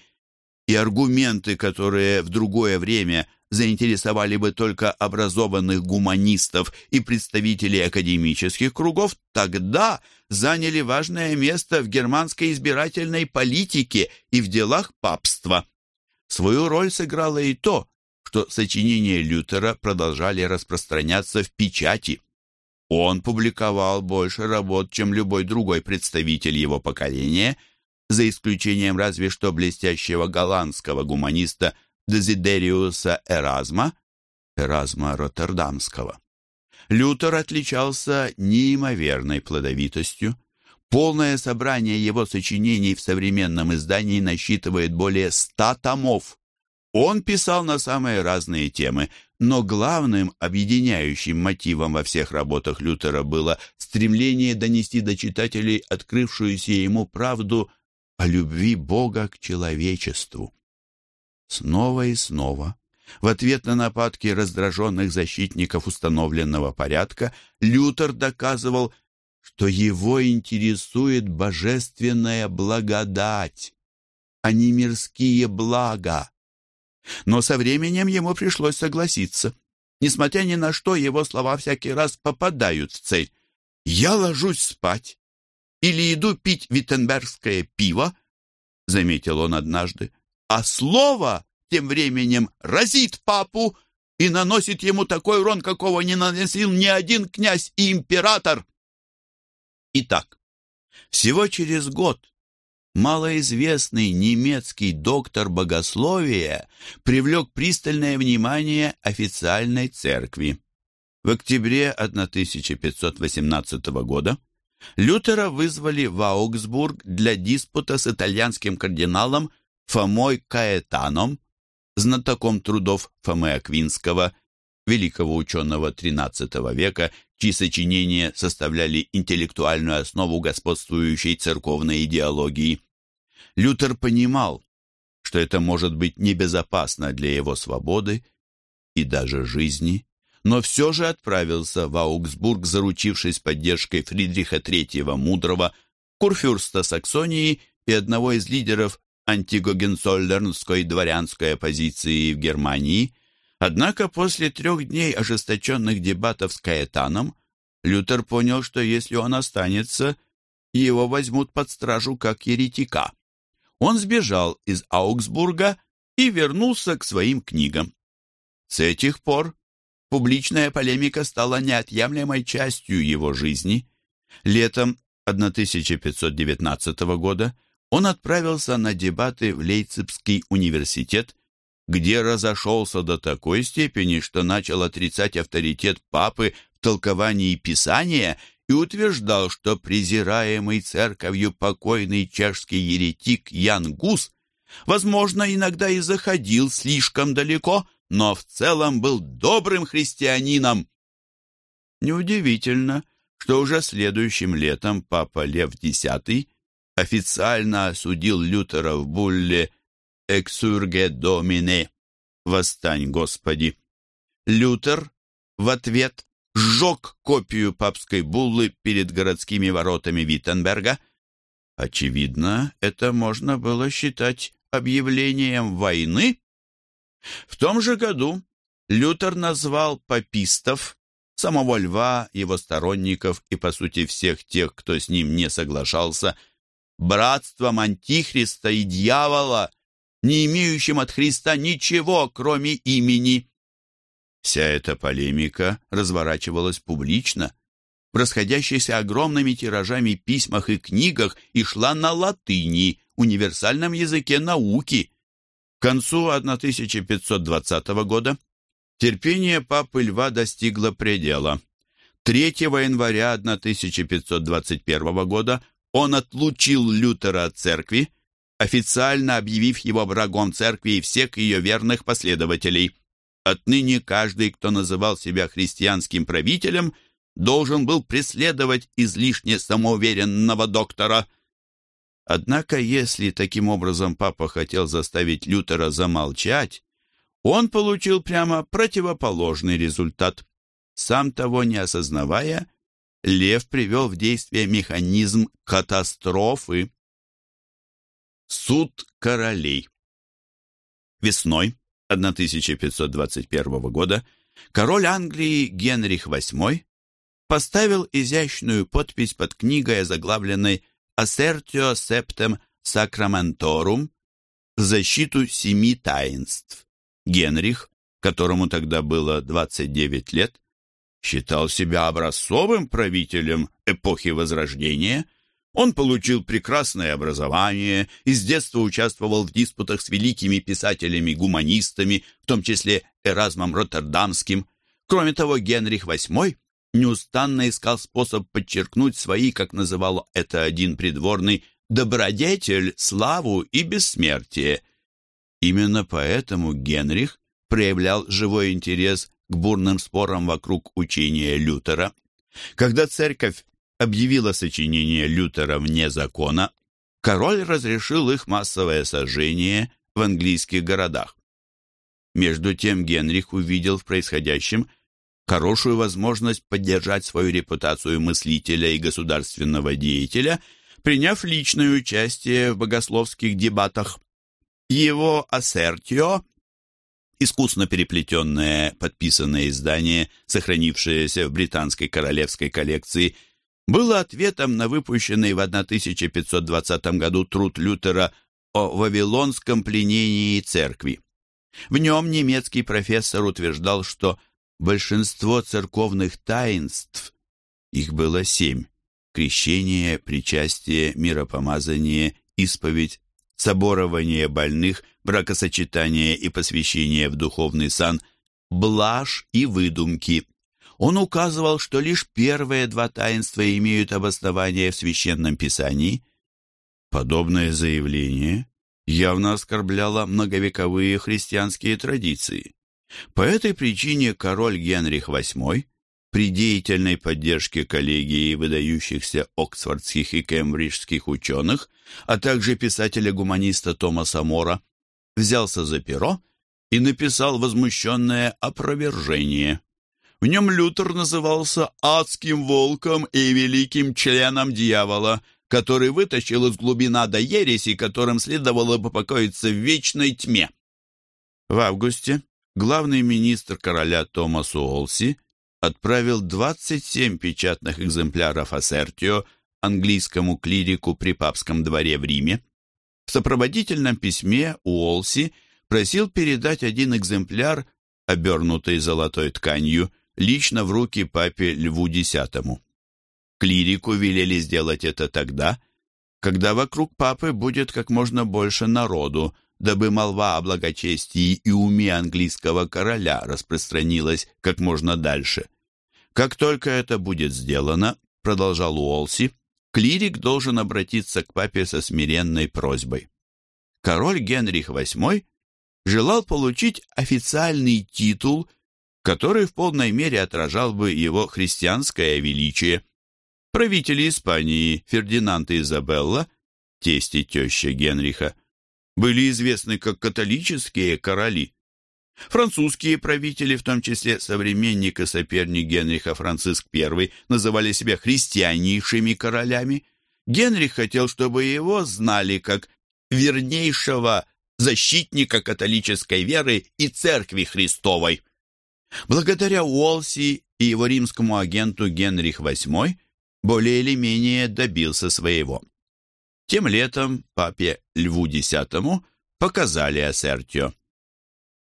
и аргументы, которые в другое время заинтересовали бы только образованных гуманистов и представителей академических кругов, тогда заняли важное место в германской избирательной политике и в делах папства. Свою роль сыграло и то, что сочинения Лютера продолжали распространяться в печати. Он публиковал больше работ, чем любой другой представитель его поколения, за исключением разве что блестящего голландского гуманиста Дезидериуса Эразма, Эразма Роттердамского. Лютер отличался неимоверной плодовитостью. Полное собрание его сочинений в современном издании насчитывает более ста томов. Он писал на самые разные темы, но главным объединяющим мотивом во всех работах Лютера было стремление донести до читателей открывшуюся ему правду о любви Бога к человечеству. Снова и снова, в ответ на нападки раздраженных защитников установленного порядка, Лютер доказывал, что его интересует божественная благодать, а не мирские блага. Но со временем ему пришлось согласиться. Несмотря ни на что, его слова всякий раз попадают в цель. «Я ложусь спать или иду пить виттенбергское пиво», — заметил он однажды а слово тем временем разит папу и наносит ему такой урон, какого не наносил ни один князь и император. Итак, всего через год малоизвестный немецкий доктор богословия привлек пристальное внимание официальной церкви. В октябре 1518 года Лютера вызвали в Аугсбург для диспута с итальянским кардиналом Фомой Каэтаном, знатоком трудов Фомы Аквинского, великого ученого XIII века, чьи сочинения составляли интеллектуальную основу господствующей церковной идеологии. Лютер понимал, что это может быть небезопасно для его свободы и даже жизни, но все же отправился в Аугсбург, заручившись поддержкой Фридриха III Мудрого, курфюрста Саксонии и одного из лидеров антигогенцоллернской дворянской оппозиции в Германии, однако после трех дней ожесточенных дебатов с Каэтаном Лютер понял, что если он останется, его возьмут под стражу как еретика. Он сбежал из Аугсбурга и вернулся к своим книгам. С этих пор публичная полемика стала неотъемлемой частью его жизни. Летом 1519 года он отправился на дебаты в Лейпцигский университет, где разошелся до такой степени, что начал отрицать авторитет папы в толковании Писания и утверждал, что презираемый церковью покойный чешский еретик Ян Гус, возможно, иногда и заходил слишком далеко, но в целом был добрым христианином. Неудивительно, что уже следующим летом папа Лев X официально осудил Лютера в булле «Эксурге домине» «Восстань, Господи». Лютер в ответ сжег копию папской буллы перед городскими воротами Виттенберга. Очевидно, это можно было считать объявлением войны. В том же году Лютер назвал папистов, самого льва, его сторонников и, по сути, всех тех, кто с ним не соглашался, братством антихриста и дьявола, не имеющим от Христа ничего, кроме имени. Вся эта полемика разворачивалась публично, в расходящихся огромными тиражами письмах и книгах и шла на латыни, универсальном языке науки. К концу 1520 года терпение папы Льва достигло предела. 3 января 1521 года он отлучил Лютера от церкви, официально объявив его врагом церкви и всех ее верных последователей – Отныне каждый, кто называл себя христианским правителем, должен был преследовать излишне самоуверенного доктора. Однако, если таким образом папа хотел заставить Лютера замолчать, он получил прямо противоположный результат. Сам того не осознавая, Лев привел в действие механизм катастрофы. Суд королей Весной 1521 года король Англии Генрих VIII поставил изящную подпись под книгой, озаглавленной «Assertio septem sacramentorum» в защиту семи таинств. Генрих, которому тогда было 29 лет, считал себя образцовым правителем эпохи Возрождения – он получил прекрасное образование и с детства участвовал в диспутах с великими писателями-гуманистами, в том числе Эразмом Роттердамским. Кроме того, Генрих VIII неустанно искал способ подчеркнуть свои, как называл это один придворный, добродетель, славу и бессмертие. Именно поэтому Генрих проявлял живой интерес к бурным спорам вокруг учения Лютера. Когда церковь объявила сочинение Лютера вне закона, король разрешил их массовое сожжение в английских городах. Между тем Генрих увидел в происходящем хорошую возможность поддержать свою репутацию мыслителя и государственного деятеля, приняв личное участие в богословских дебатах. Его «Ассертио» искусно переплетенное подписанное издание, сохранившееся в британской королевской коллекции – было ответом на выпущенный в 1520 году труд Лютера о вавилонском пленении церкви. В нем немецкий профессор утверждал, что большинство церковных таинств, их было семь, крещение, причастие, миропомазание, исповедь, соборование больных, бракосочетание и посвящение в духовный сан, блажь и выдумки, он указывал, что лишь первые два таинства имеют обоснование в Священном Писании. Подобное заявление явно оскорбляло многовековые христианские традиции. По этой причине король Генрих VIII при деятельной поддержке коллегии выдающихся оксфордских и кембриджских ученых, а также писателя-гуманиста Томаса Мора, взялся за перо и написал возмущенное опровержение. В нем Лютер назывался адским волком и великим членом дьявола, который вытащил из глубина до ереси, которым следовало бы покоиться в вечной тьме. В августе главный министр короля Томас Уолси отправил 27 печатных экземпляров Ассертио английскому клирику при папском дворе в Риме. В сопроводительном письме Уолси просил передать один экземпляр, обернутый золотой тканью, лично в руки папе Льву X. Клирику велели сделать это тогда, когда вокруг папы будет как можно больше народу, дабы молва о благочестии и уме английского короля распространилась как можно дальше. Как только это будет сделано, продолжал Уолси, клирик должен обратиться к папе со смиренной просьбой. Король Генрих VIII желал получить официальный титул – который в полной мере отражал бы его христианское величие. Правители Испании Фердинанд и Изабелла, тесть и теща Генриха, были известны как католические короли. Французские правители, в том числе современник и соперник Генриха Франциск I, называли себя христианнейшими королями. Генрих хотел, чтобы его знали как вернейшего защитника католической веры и Церкви Христовой. Благодаря Уолси и его римскому агенту Генрих VIII более или менее добился своего. Тем летом папе Льву X показали Ассертио.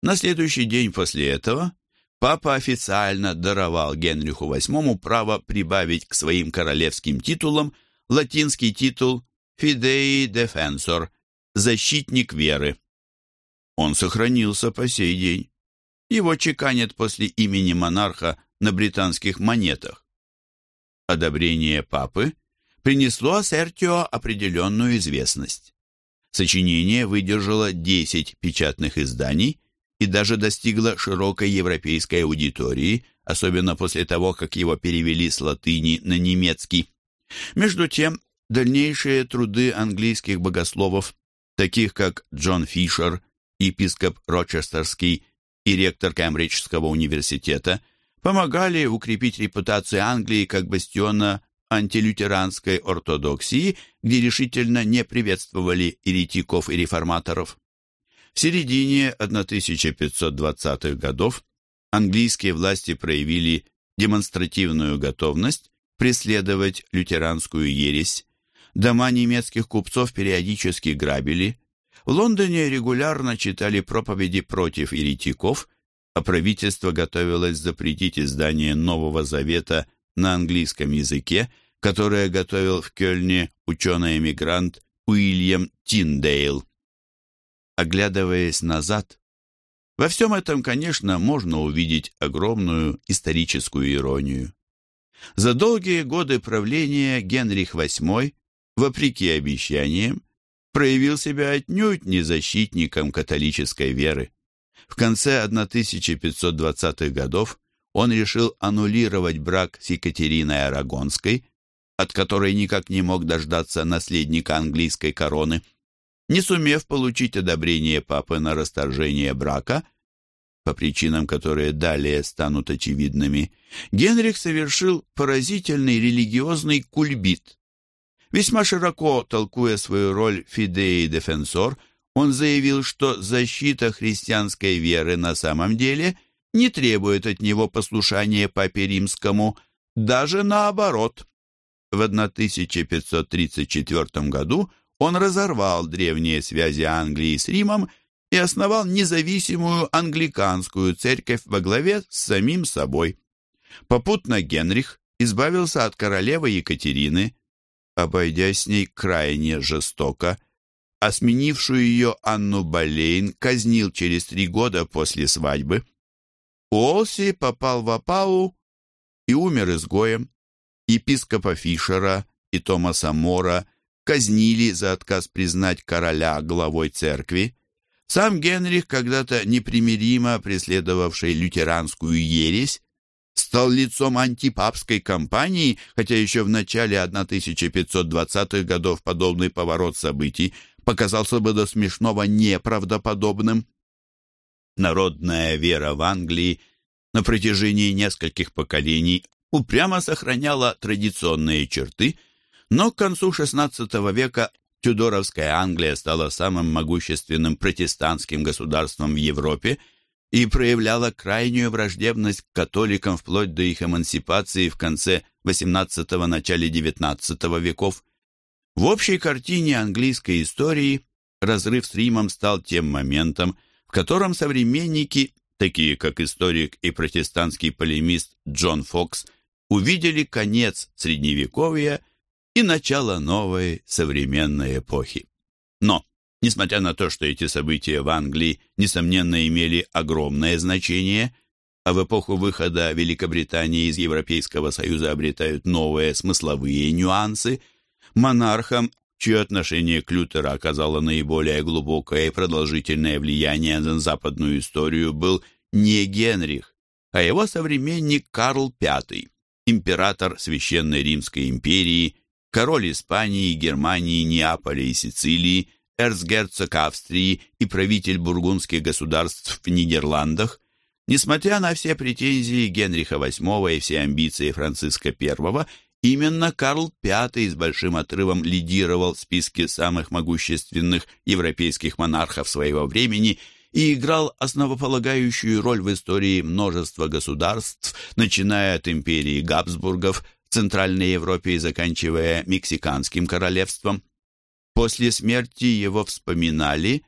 На следующий день после этого папа официально даровал Генриху VIII право прибавить к своим королевским титулам латинский титул «Fidei Defensor» – «Защитник веры». Он сохранился по сей день. Его чеканят после имени монарха на британских монетах. Одобрение папы принесло Ассертио определенную известность. Сочинение выдержало 10 печатных изданий и даже достигло широкой европейской аудитории, особенно после того, как его перевели с латыни на немецкий. Между тем, дальнейшие труды английских богословов, таких как Джон Фишер, епископ Рочестерский и ректор Кембриджского университета, помогали укрепить репутацию Англии как бастиона антилютеранской ортодоксии, где решительно не приветствовали еретиков и реформаторов. В середине 1520-х годов английские власти проявили демонстративную готовность преследовать лютеранскую ересь. Дома немецких купцов периодически грабили. В Лондоне регулярно читали проповеди против еретиков, а правительство готовилось запретить издание Нового Завета на английском языке, которое готовил в Кёльне ученый-эмигрант Уильям Тиндейл. Оглядываясь назад, во всем этом, конечно, можно увидеть огромную историческую иронию. За долгие годы правления Генрих VIII, вопреки обещаниям, проявил себя отнюдь не защитником католической веры. В конце 1520-х годов он решил аннулировать брак с Екатериной Арагонской, от которой никак не мог дождаться наследника английской короны. Не сумев получить одобрение папы на расторжение брака, по причинам, которые далее станут очевидными, Генрих совершил поразительный религиозный кульбит. Весьма широко толкуя свою роль фидеи-дефенсор, он заявил, что защита христианской веры на самом деле не требует от него послушания папе римскому, даже наоборот. В 1534 году он разорвал древние связи Англии с Римом и основал независимую англиканскую церковь во главе с самим собой. Попутно Генрих избавился от королевы Екатерины, обойдясь с ней крайне жестоко, а сменившую ее Анну Болейн казнил через три года после свадьбы. Уолси попал в опалу и умер изгоем епископа Фишера и Томаса Мора казнили за отказ признать короля главой церкви. Сам Генрих, когда-то непримиримо преследовавший лютеранскую ересь, стал лицом антипапской кампании, хотя еще в начале 1520-х годов подобный поворот событий показался бы до смешного неправдоподобным. Народная вера в Англии на протяжении нескольких поколений упрямо сохраняла традиционные черты, но к концу XVI века Тюдоровская Англия стала самым могущественным протестантским государством в Европе и проявляла крайнюю враждебность к католикам вплоть до их эмансипации в конце XVIII – начале XIX веков. В общей картине английской истории разрыв с Римом стал тем моментом, в котором современники, такие как историк и протестантский полемист Джон Фокс – увидели конец Средневековья и начало новой современной эпохи. Но, несмотря на то, что эти события в Англии, несомненно, имели огромное значение, а в эпоху выхода Великобритании из Европейского Союза обретают новые смысловые нюансы, монархам, чье отношение к Лютеру оказало наиболее глубокое и продолжительное влияние на западную историю, был не Генрих, а его современник Карл V император Священной Римской империи, король Испании, Германии, Неаполя и Сицилии, эрцгерцог Австрии и правитель бургундских государств в Нидерландах, несмотря на все претензии Генриха VIII и все амбиции Франциска I, именно Карл V с большим отрывом лидировал в списке самых могущественных европейских монархов своего времени и играл основополагающую роль в истории множества государств, начиная от империи Габсбургов в Центральной Европе и заканчивая Мексиканским королевством. После смерти его вспоминали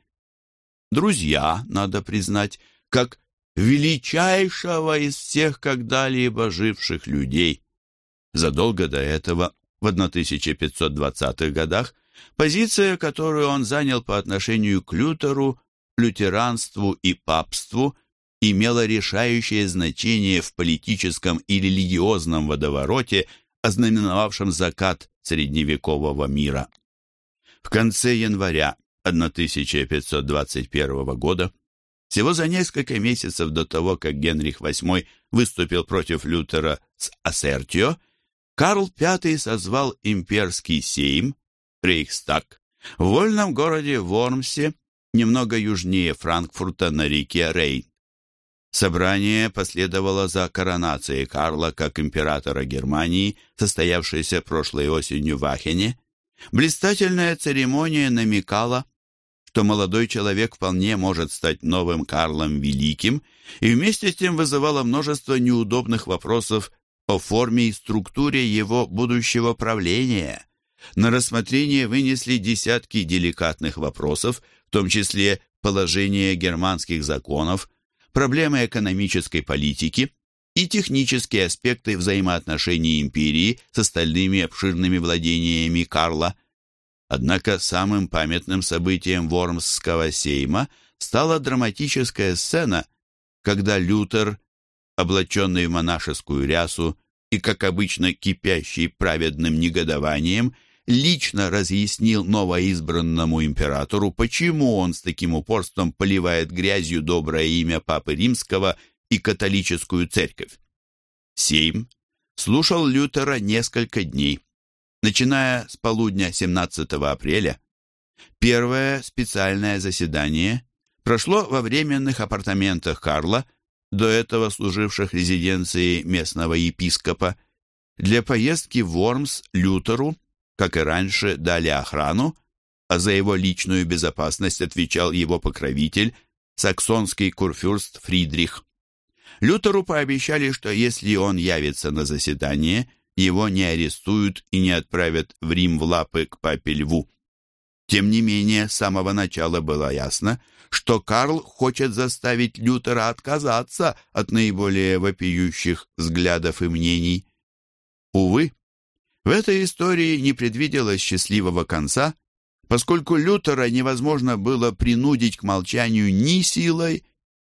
друзья, надо признать, как величайшего из всех когда-либо живших людей. Задолго до этого, в 1520-х годах, позиция, которую он занял по отношению к Лютеру, лютеранству и папству, имела решающее значение в политическом и религиозном водовороте, ознаменовавшем закат средневекового мира. В конце января 1521 года, всего за несколько месяцев до того, как Генрих VIII выступил против Лютера с Ассертио, Карл V созвал имперский сейм, Рейхстаг, в вольном городе Вормсе, немного южнее Франкфурта на реке Рейн. Собрание последовало за коронацией Карла как императора Германии, состоявшейся прошлой осенью в Ахене, Блистательная церемония намекала, что молодой человек вполне может стать новым Карлом Великим, и вместе с тем вызывала множество неудобных вопросов о форме и структуре его будущего правления. На рассмотрение вынесли десятки деликатных вопросов, в том числе положение германских законов, проблемы экономической политики, и технические аспекты взаимоотношений империи с остальными обширными владениями Карла. Однако самым памятным событием Вормсского сейма стала драматическая сцена, когда Лютер, облаченный в монашескую рясу и, как обычно, кипящий праведным негодованием, лично разъяснил новоизбранному императору, почему он с таким упорством поливает грязью доброе имя Папы Римского – и католическую церковь. Сейм слушал Лютера несколько дней, начиная с полудня 17 апреля. Первое специальное заседание прошло во временных апартаментах Карла, до этого служивших резиденцией местного епископа. Для поездки в Вормс Лютеру, как и раньше, дали охрану, а за его личную безопасность отвечал его покровитель, саксонский курфюрст Фридрих. Лютеру пообещали, что если он явится на заседание, его не арестуют и не отправят в Рим в лапы к папе Льву. Тем не менее, с самого начала было ясно, что Карл хочет заставить Лютера отказаться от наиболее вопиющих взглядов и мнений. Увы, в этой истории не предвиделось счастливого конца, поскольку Лютера невозможно было принудить к молчанию ни силой,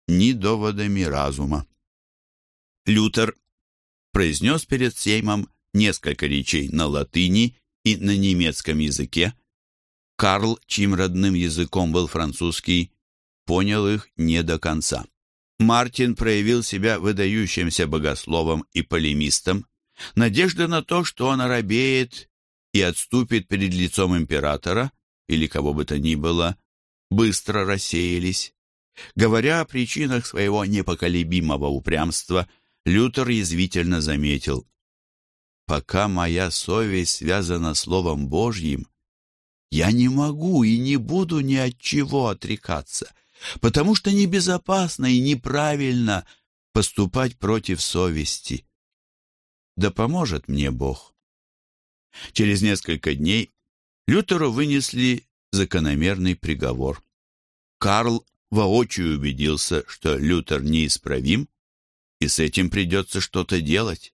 ни доводами разума. Лютер произнес перед Сеймом несколько речей на латыни и на немецком языке. Карл, чьим родным языком был французский, понял их не до конца. Мартин проявил себя выдающимся богословом и полемистом. Надежда на то, что он оробеет и отступит перед лицом императора, или кого бы то ни было, быстро рассеялись. Говоря о причинах своего непоколебимого упрямства – Лютер язвительно заметил, «Пока моя совесть связана Словом Божьим, я не могу и не буду ни от чего отрекаться, потому что небезопасно и неправильно поступать против совести. Да поможет мне Бог». Через несколько дней Лютеру вынесли закономерный приговор. Карл воочию убедился, что Лютер неисправим, и с этим придется что-то делать.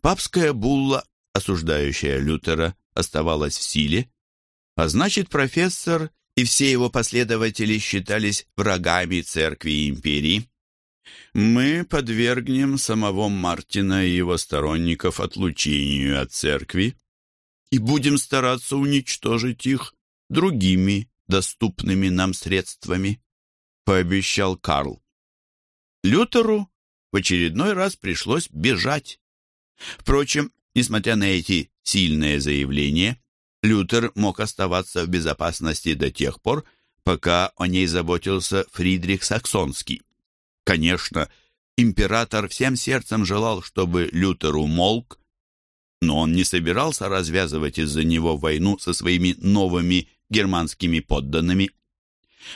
Папская булла, осуждающая Лютера, оставалась в силе, а значит, профессор и все его последователи считались врагами церкви и империи. Мы подвергнем самого Мартина и его сторонников отлучению от церкви и будем стараться уничтожить их другими доступными нам средствами, пообещал Карл. Лютеру в очередной раз пришлось бежать. Впрочем, несмотря на эти сильные заявления, Лютер мог оставаться в безопасности до тех пор, пока о ней заботился Фридрих Саксонский. Конечно, император всем сердцем желал, чтобы Лютер умолк, но он не собирался развязывать из-за него войну со своими новыми германскими подданными.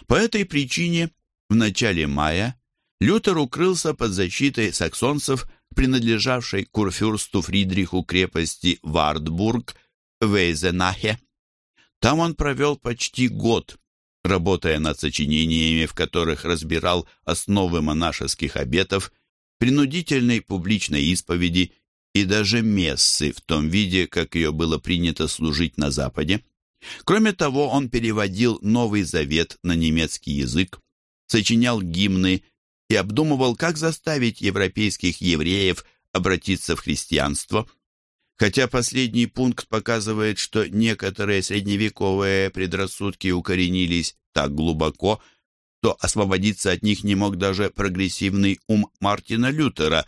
По этой причине в начале мая Лютер укрылся под защитой саксонцев, принадлежавшей курфюрсту Фридриху крепости Вардбург в Эйзенахе. Там он провел почти год, работая над сочинениями, в которых разбирал основы монашеских обетов, принудительной публичной исповеди и даже мессы в том виде, как ее было принято служить на Западе. Кроме того, он переводил Новый Завет на немецкий язык, сочинял гимны и обдумывал, как заставить европейских евреев обратиться в христианство. Хотя последний пункт показывает, что некоторые средневековые предрассудки укоренились так глубоко, то освободиться от них не мог даже прогрессивный ум Мартина Лютера.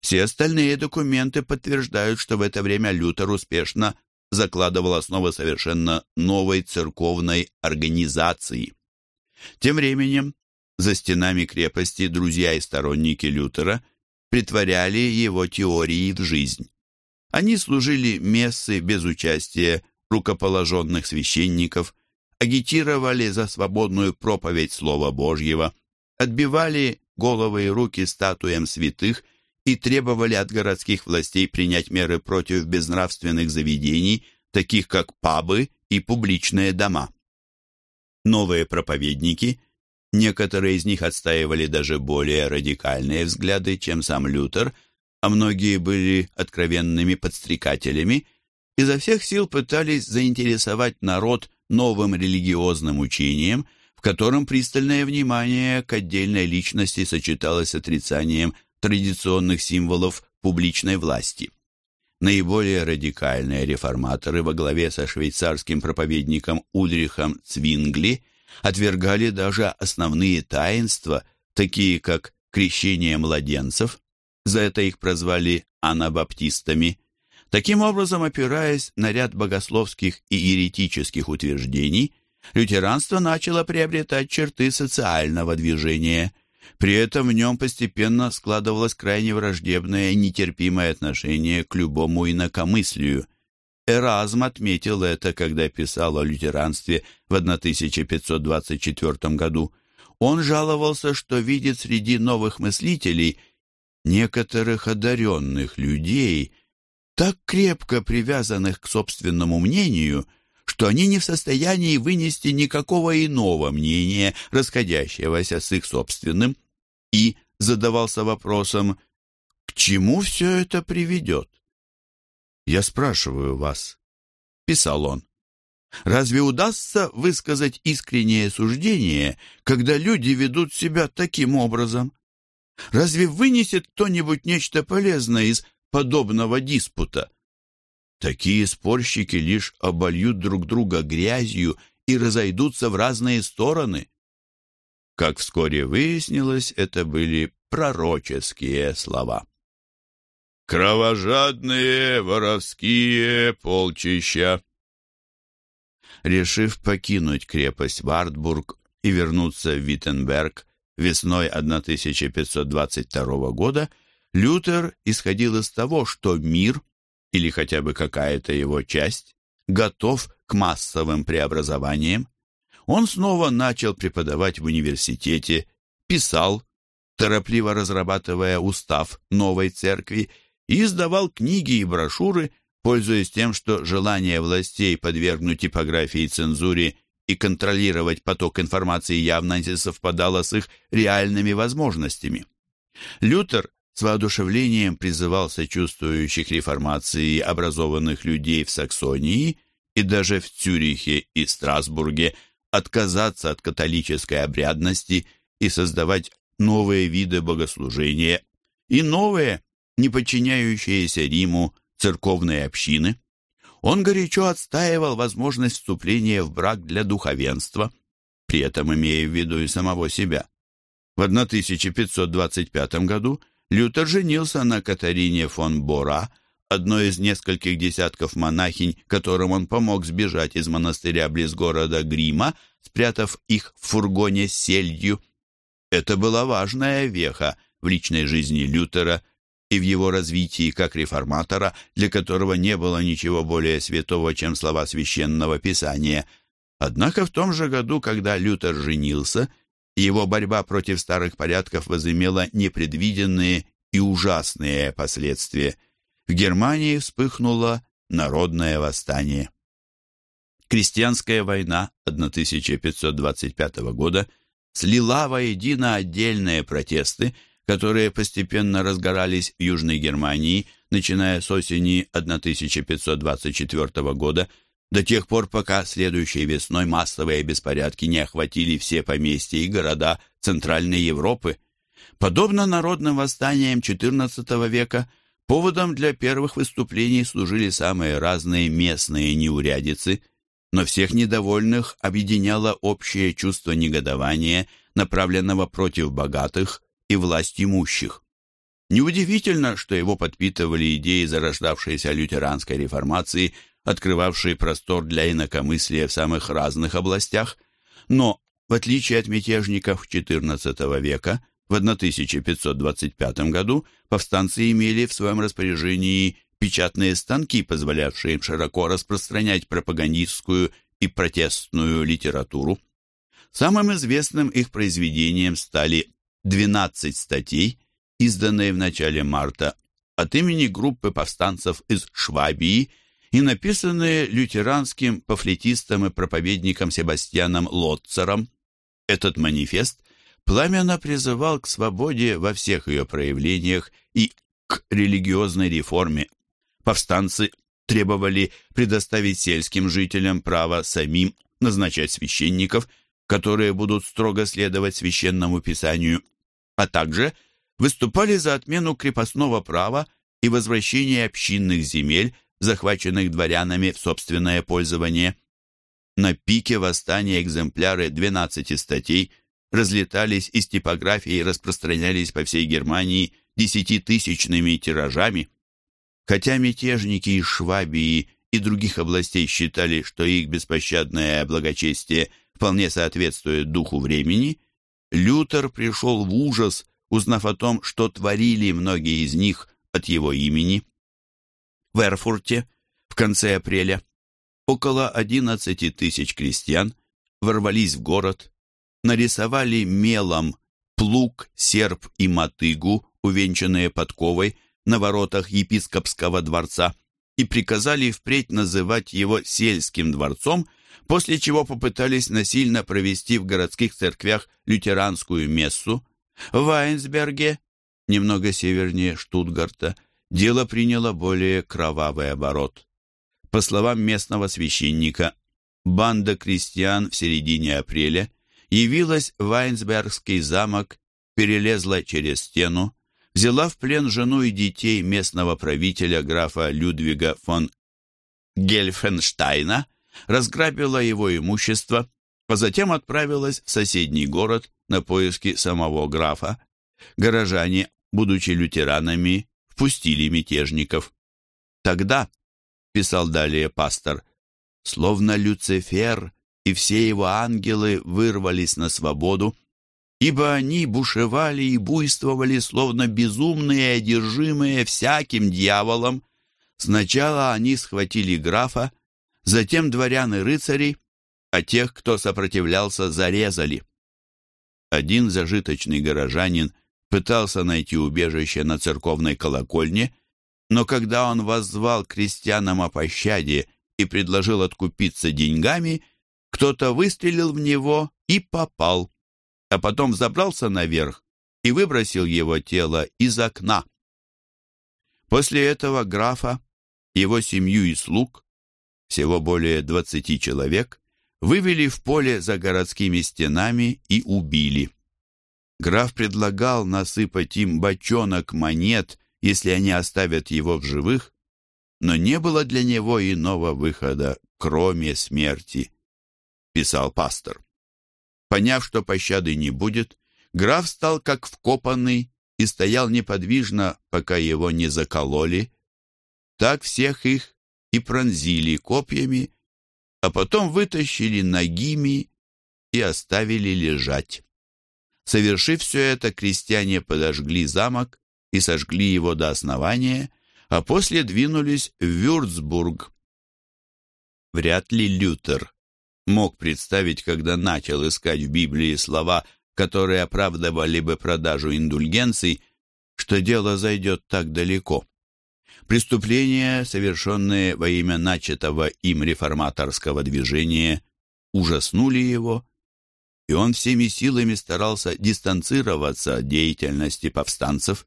Все остальные документы подтверждают, что в это время Лютер успешно закладывал основы совершенно новой церковной организации. Тем временем за стенами крепости друзья и сторонники Лютера притворяли его теории в жизнь. Они служили мессы без участия рукоположенных священников, агитировали за свободную проповедь Слова Божьего, отбивали головы и руки статуям святых и требовали от городских властей принять меры против безнравственных заведений, таких как пабы и публичные дома. Новые проповедники, некоторые из них отстаивали даже более радикальные взгляды, чем сам Лютер, а многие были откровенными подстрекателями, изо всех сил пытались заинтересовать народ новым религиозным учением, в котором пристальное внимание к отдельной личности сочеталось с отрицанием традиционных символов публичной власти. Наиболее радикальные реформаторы во главе со швейцарским проповедником Ульрихом Цвингли отвергали даже основные таинства, такие как крещение младенцев, за это их прозвали анабаптистами, Таким образом, опираясь на ряд богословских и еретических утверждений, лютеранство начало приобретать черты социального движения. При этом в нем постепенно складывалось крайне враждебное и нетерпимое отношение к любому инакомыслию. Эразм отметил это, когда писал о лютеранстве в 1524 году. Он жаловался, что видит среди новых мыслителей некоторых одаренных людей – так крепко привязанных к собственному мнению, что они не в состоянии вынести никакого иного мнения, расходящегося с их собственным, и задавался вопросом, к чему все это приведет? «Я спрашиваю вас», — писал он, «разве удастся высказать искреннее суждение, когда люди ведут себя таким образом? Разве вынесет кто-нибудь нечто полезное из подобного диспута. Такие спорщики лишь обольют друг друга грязью и разойдутся в разные стороны. Как вскоре выяснилось, это были пророческие слова. «Кровожадные воровские полчища!» Решив покинуть крепость Вартбург и вернуться в Виттенберг весной 1522 года, Лютер исходил из того, что мир, или хотя бы какая-то его часть, готов к массовым преобразованиям. Он снова начал преподавать в университете, писал, торопливо разрабатывая устав новой церкви, и издавал книги и брошюры, пользуясь тем, что желание властей подвергнуть типографии и цензуре и контролировать поток информации явно не совпадало с их реальными возможностями. Лютер с воодушевлением призывал сочувствующих реформации образованных людей в Саксонии и даже в Цюрихе и Страсбурге отказаться от католической обрядности и создавать новые виды богослужения и новые, не подчиняющиеся Риму, церковные общины. Он горячо отстаивал возможность вступления в брак для духовенства, при этом имея в виду и самого себя. В 1525 году Лютер женился на Катарине фон Бора, одной из нескольких десятков монахинь, которым он помог сбежать из монастыря близ города Грима, спрятав их в фургоне с сельдью. Это была важная веха в личной жизни Лютера и в его развитии как реформатора, для которого не было ничего более святого, чем слова священного писания. Однако в том же году, когда Лютер женился, его борьба против старых порядков возымела непредвиденные и ужасные последствия. В Германии вспыхнуло народное восстание. Крестьянская война 1525 года слила воедино отдельные протесты, которые постепенно разгорались в Южной Германии, начиная с осени 1524 года, до тех пор, пока следующей весной массовые беспорядки не охватили все поместья и города Центральной Европы. Подобно народным восстаниям XIV века, поводом для первых выступлений служили самые разные местные неурядицы, но всех недовольных объединяло общее чувство негодования, направленного против богатых, и власть имущих. Неудивительно, что его подпитывали идеи зарождавшейся лютеранской реформации, открывавшие простор для инакомыслия в самых разных областях, но, в отличие от мятежников XIV века, в 1525 году повстанцы имели в своем распоряжении печатные станки, позволявшие им широко распространять пропагандистскую и протестную литературу. Самым известным их произведением стали 12 статей, изданные в начале марта от имени группы повстанцев из Швабии и написанные лютеранским пафлетистом и проповедником Себастьяном Лотцером. Этот манифест пламенно призывал к свободе во всех ее проявлениях и к религиозной реформе. Повстанцы требовали предоставить сельским жителям право самим назначать священников которые будут строго следовать священному писанию, а также выступали за отмену крепостного права и возвращение общинных земель, захваченных дворянами в собственное пользование. На пике восстания экземпляры 12 статей разлетались из типографии и распространялись по всей Германии десятитысячными тиражами. Хотя мятежники из Швабии и других областей считали, что их беспощадное благочестие вполне соответствует духу времени, Лютер пришел в ужас, узнав о том, что творили многие из них от его имени. В Эрфурте в конце апреля около 11 тысяч крестьян ворвались в город, нарисовали мелом плуг, серп и мотыгу, увенчанные подковой, на воротах епископского дворца и приказали впредь называть его сельским дворцом после чего попытались насильно провести в городских церквях лютеранскую мессу. В Вайнсберге, немного севернее Штутгарта, дело приняло более кровавый оборот. По словам местного священника, банда крестьян в середине апреля явилась в Вайнсбергский замок, перелезла через стену, взяла в плен жену и детей местного правителя графа Людвига фон Гельфенштайна, разграбила его имущество, а затем отправилась в соседний город на поиски самого графа. Горожане, будучи лютеранами, впустили мятежников. Тогда, писал далее пастор, словно Люцифер и все его ангелы вырвались на свободу, ибо они бушевали и буйствовали, словно безумные, одержимые всяким дьяволом. Сначала они схватили графа затем дворян и рыцарей, а тех, кто сопротивлялся, зарезали. Один зажиточный горожанин пытался найти убежище на церковной колокольне, но когда он воззвал крестьянам о пощаде и предложил откупиться деньгами, кто-то выстрелил в него и попал, а потом забрался наверх и выбросил его тело из окна. После этого графа, его семью и слуг всего более 20 человек, вывели в поле за городскими стенами и убили. Граф предлагал насыпать им бочонок монет, если они оставят его в живых, но не было для него иного выхода, кроме смерти, писал пастор. Поняв, что пощады не будет, граф стал как вкопанный и стоял неподвижно, пока его не закололи, Так всех их и пронзили копьями, а потом вытащили ногими и оставили лежать. Совершив все это, крестьяне подожгли замок и сожгли его до основания, а после двинулись в Вюрцбург. Вряд ли Лютер мог представить, когда начал искать в Библии слова, которые оправдывали бы продажу индульгенций, что дело зайдет так далеко. Преступления, совершенные во имя начатого им реформаторского движения, ужаснули его, и он всеми силами старался дистанцироваться от деятельности повстанцев.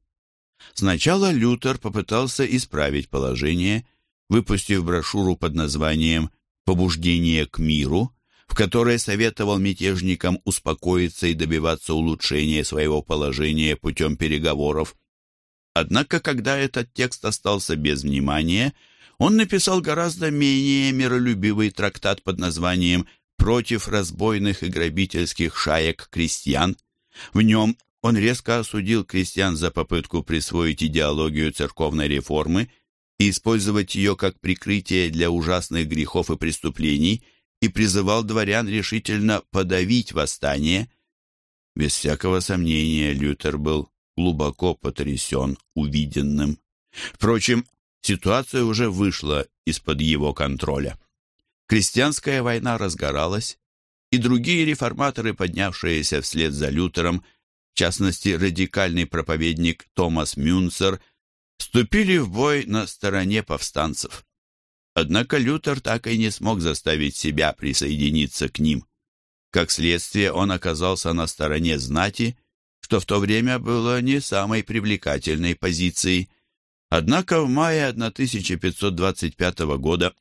Сначала Лютер попытался исправить положение, выпустив брошюру под названием «Побуждение к миру», в которой советовал мятежникам успокоиться и добиваться улучшения своего положения путем переговоров. Однако, когда этот текст остался без внимания, он написал гораздо менее миролюбивый трактат под названием «Против разбойных и грабительских шаек крестьян». В нем он резко осудил крестьян за попытку присвоить идеологию церковной реформы и использовать ее как прикрытие для ужасных грехов и преступлений и призывал дворян решительно подавить восстание. Без всякого сомнения Лютер был глубоко потрясен увиденным. Впрочем, ситуация уже вышла из-под его контроля. Крестьянская война разгоралась, и другие реформаторы, поднявшиеся вслед за Лютером, в частности радикальный проповедник Томас Мюнцер, вступили в бой на стороне повстанцев. Однако Лютер так и не смог заставить себя присоединиться к ним. Как следствие, он оказался на стороне знати что в то время было не самой привлекательной позицией. Однако в мае 1525 года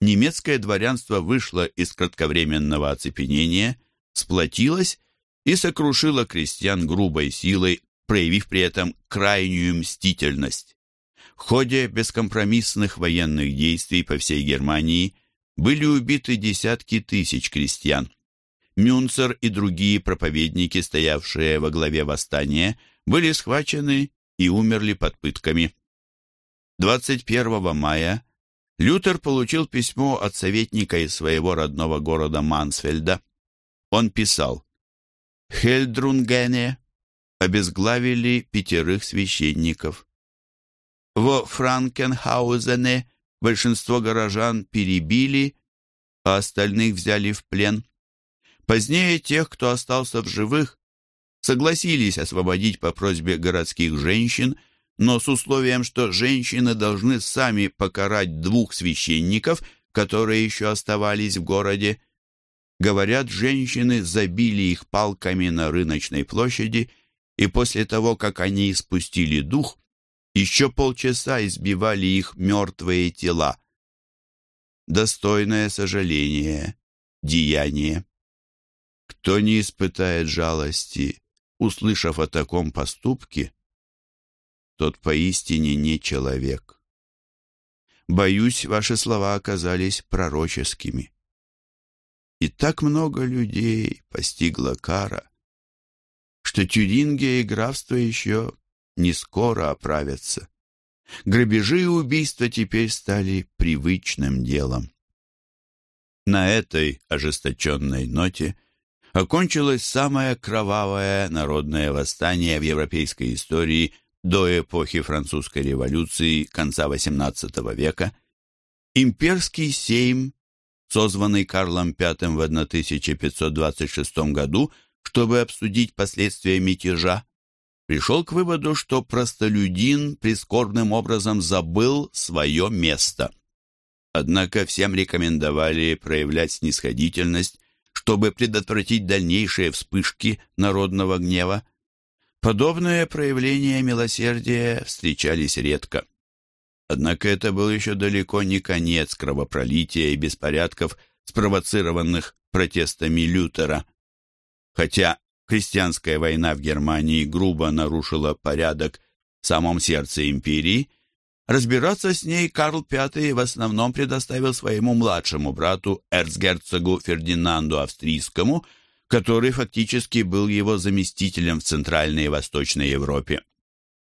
немецкое дворянство вышло из кратковременного оцепенения, сплотилось и сокрушило крестьян грубой силой, проявив при этом крайнюю мстительность. В ходе бескомпромиссных военных действий по всей Германии были убиты десятки тысяч крестьян. Мюнцер и другие проповедники, стоявшие во главе восстания, были схвачены и умерли под пытками. 21 мая Лютер получил письмо от советника из своего родного города Мансфельда. Он писал «Хельдрунгене обезглавили пятерых священников. Во Франкенхаузене большинство горожан перебили, а остальных взяли в плен. Позднее тех, кто остался в живых, согласились освободить по просьбе городских женщин, но с условием, что женщины должны сами покарать двух священников, которые еще оставались в городе. Говорят, женщины забили их палками на рыночной площади, и после того, как они испустили дух, еще полчаса избивали их мертвые тела. Достойное сожаление, деяние. Кто не испытает жалости, услышав о таком поступке, тот поистине не человек. Боюсь, ваши слова оказались пророческими. И так много людей постигла кара, что Тюрингия и графство еще не скоро оправятся. Грабежи и убийства теперь стали привычным делом. На этой ожесточенной ноте окончилось самое кровавое народное восстание в европейской истории до эпохи французской революции конца XVIII века. Имперский сейм, созванный Карлом V в 1526 году, чтобы обсудить последствия мятежа, пришел к выводу, что простолюдин прискорбным образом забыл свое место. Однако всем рекомендовали проявлять снисходительность чтобы предотвратить дальнейшие вспышки народного гнева. Подобные проявления милосердия встречались редко. Однако это был еще далеко не конец кровопролития и беспорядков, спровоцированных протестами Лютера. Хотя крестьянская война в Германии грубо нарушила порядок в самом сердце империи, Разбираться с ней Карл V в основном предоставил своему младшему брату, эрцгерцогу Фердинанду Австрийскому, который фактически был его заместителем в Центральной и Восточной Европе.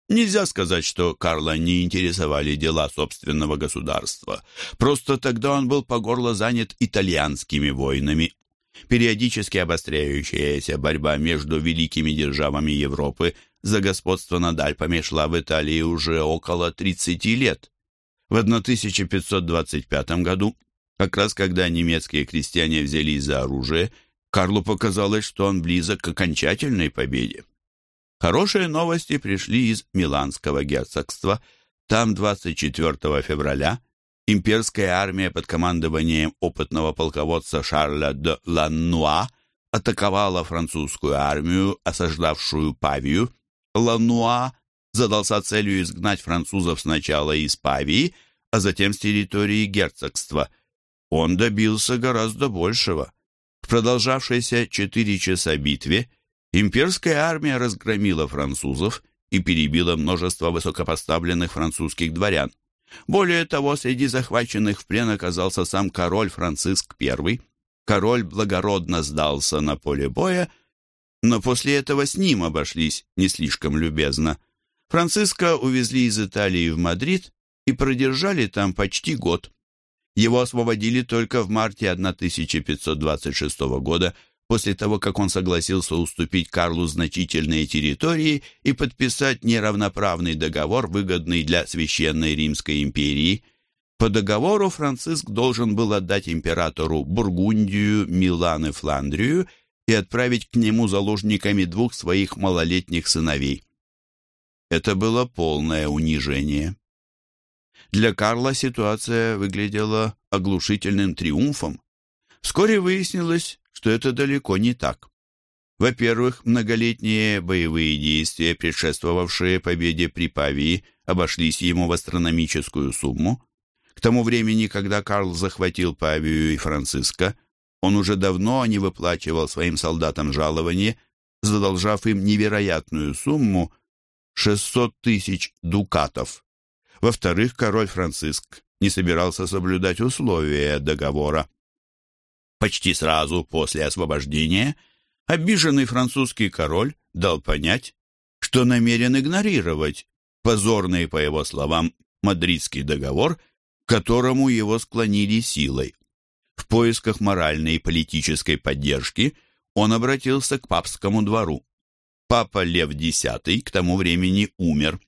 Нельзя сказать, что Карла не интересовали дела собственного государства. Просто тогда он был по горло занят итальянскими войнами. Периодически обостряющаяся борьба между великими державами Европы за господство над Альпами шла в Италии уже около 30 лет. В 1525 году, как раз когда немецкие крестьяне взялись за оружие, Карлу показалось, что он близок к окончательной победе. Хорошие новости пришли из Миланского герцогства. Там 24 февраля имперская армия под командованием опытного полководца Шарля де Ланнуа атаковала французскую армию, осаждавшую Павию. Ланнуа задался целью изгнать французов сначала из Павии, а затем с территории герцогства. Он добился гораздо большего. В продолжавшейся четыре часа битве Имперская армия разгромила французов и перебила множество высокопоставленных французских дворян. Более того, среди захваченных в плен оказался сам король Франциск I. Король благородно сдался на поле боя, но после этого с ним обошлись не слишком любезно. Франциска увезли из Италии в Мадрид и продержали там почти год. Его освободили только в марте 1526 года после того, как он согласился уступить Карлу значительные территории и подписать неравноправный договор, выгодный для Священной Римской империи. По договору Франциск должен был отдать императору Бургундию, Милан и Фландрию и отправить к нему заложниками двух своих малолетних сыновей. Это было полное унижение. Для Карла ситуация выглядела оглушительным триумфом. Вскоре выяснилось, что это далеко не так. Во-первых, многолетние боевые действия, предшествовавшие победе при Павии, обошлись ему в астрономическую сумму. К тому времени, когда Карл захватил Павию и Франциско, он уже давно не выплачивал своим солдатам жалование, задолжав им невероятную сумму 600 тысяч дукатов. Во-вторых, король Франциск не собирался соблюдать условия договора. Почти сразу после освобождения обиженный французский король дал понять, что намерен игнорировать позорный, по его словам, Мадридский договор, к которому его склонили силой. Поисках моральной и политической поддержки он обратился к папскому двору. Папа Лев X к тому времени умер.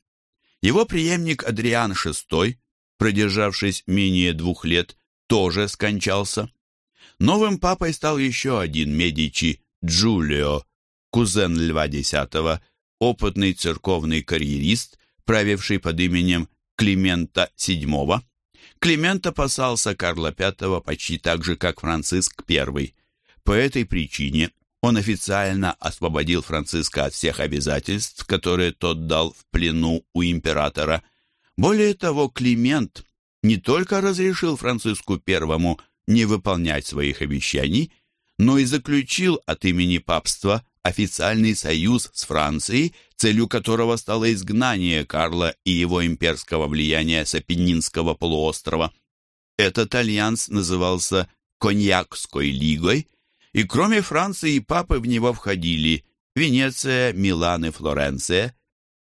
Его преемник Адриан VI, продержавшись менее двух лет, тоже скончался. Новым папой стал еще один Медичи Джулио, кузен Льва X, опытный церковный карьерист, правивший под именем Климента VII. Климент опасался Карла V почти так же, как Франциск I. По этой причине он официально освободил Франциска от всех обязательств, которые тот дал в плену у императора. Более того, Климент не только разрешил Франциску I не выполнять своих обещаний, но и заключил от имени папства официальный союз с Францией, целью которого стало изгнание Карла и его имперского влияния с Апеннинского полуострова. Этот альянс назывался Коньякской лигой, и кроме Франции и папы в него входили Венеция, Милан и Флоренция.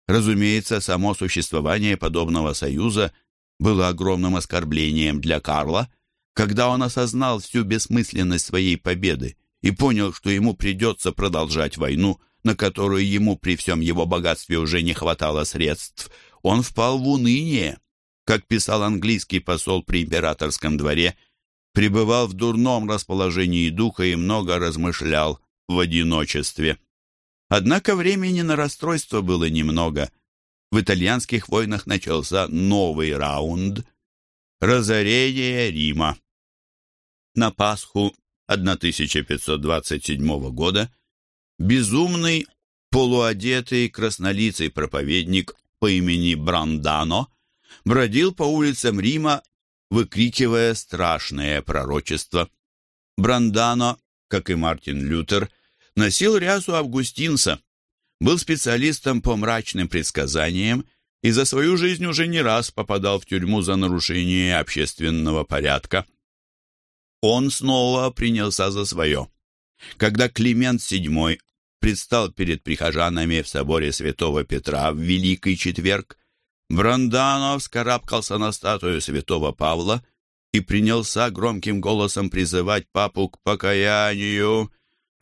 Разумеется, само существование подобного союза было огромным оскорблением для Карла, когда он осознал всю бессмысленность своей победы и понял, что ему придется продолжать войну, на которую ему при всем его богатстве уже не хватало средств, он впал в уныние. Как писал английский посол при императорском дворе, пребывал в дурном расположении духа и много размышлял в одиночестве. Однако времени на расстройство было немного. В итальянских войнах начался новый раунд – разорение Рима на Пасху 1527 года безумный, полуодетый, краснолицый проповедник по имени Брандано бродил по улицам Рима, выкрикивая страшное пророчество. Брандано, как и Мартин Лютер, носил рясу августинца, был специалистом по мрачным предсказаниям и за свою жизнь уже не раз попадал в тюрьму за нарушение общественного порядка он снова принялся за свое. Когда Климент VII предстал перед прихожанами в соборе святого Петра в Великий Четверг, Брандано вскарабкался на статую святого Павла и принялся громким голосом призывать папу к покаянию.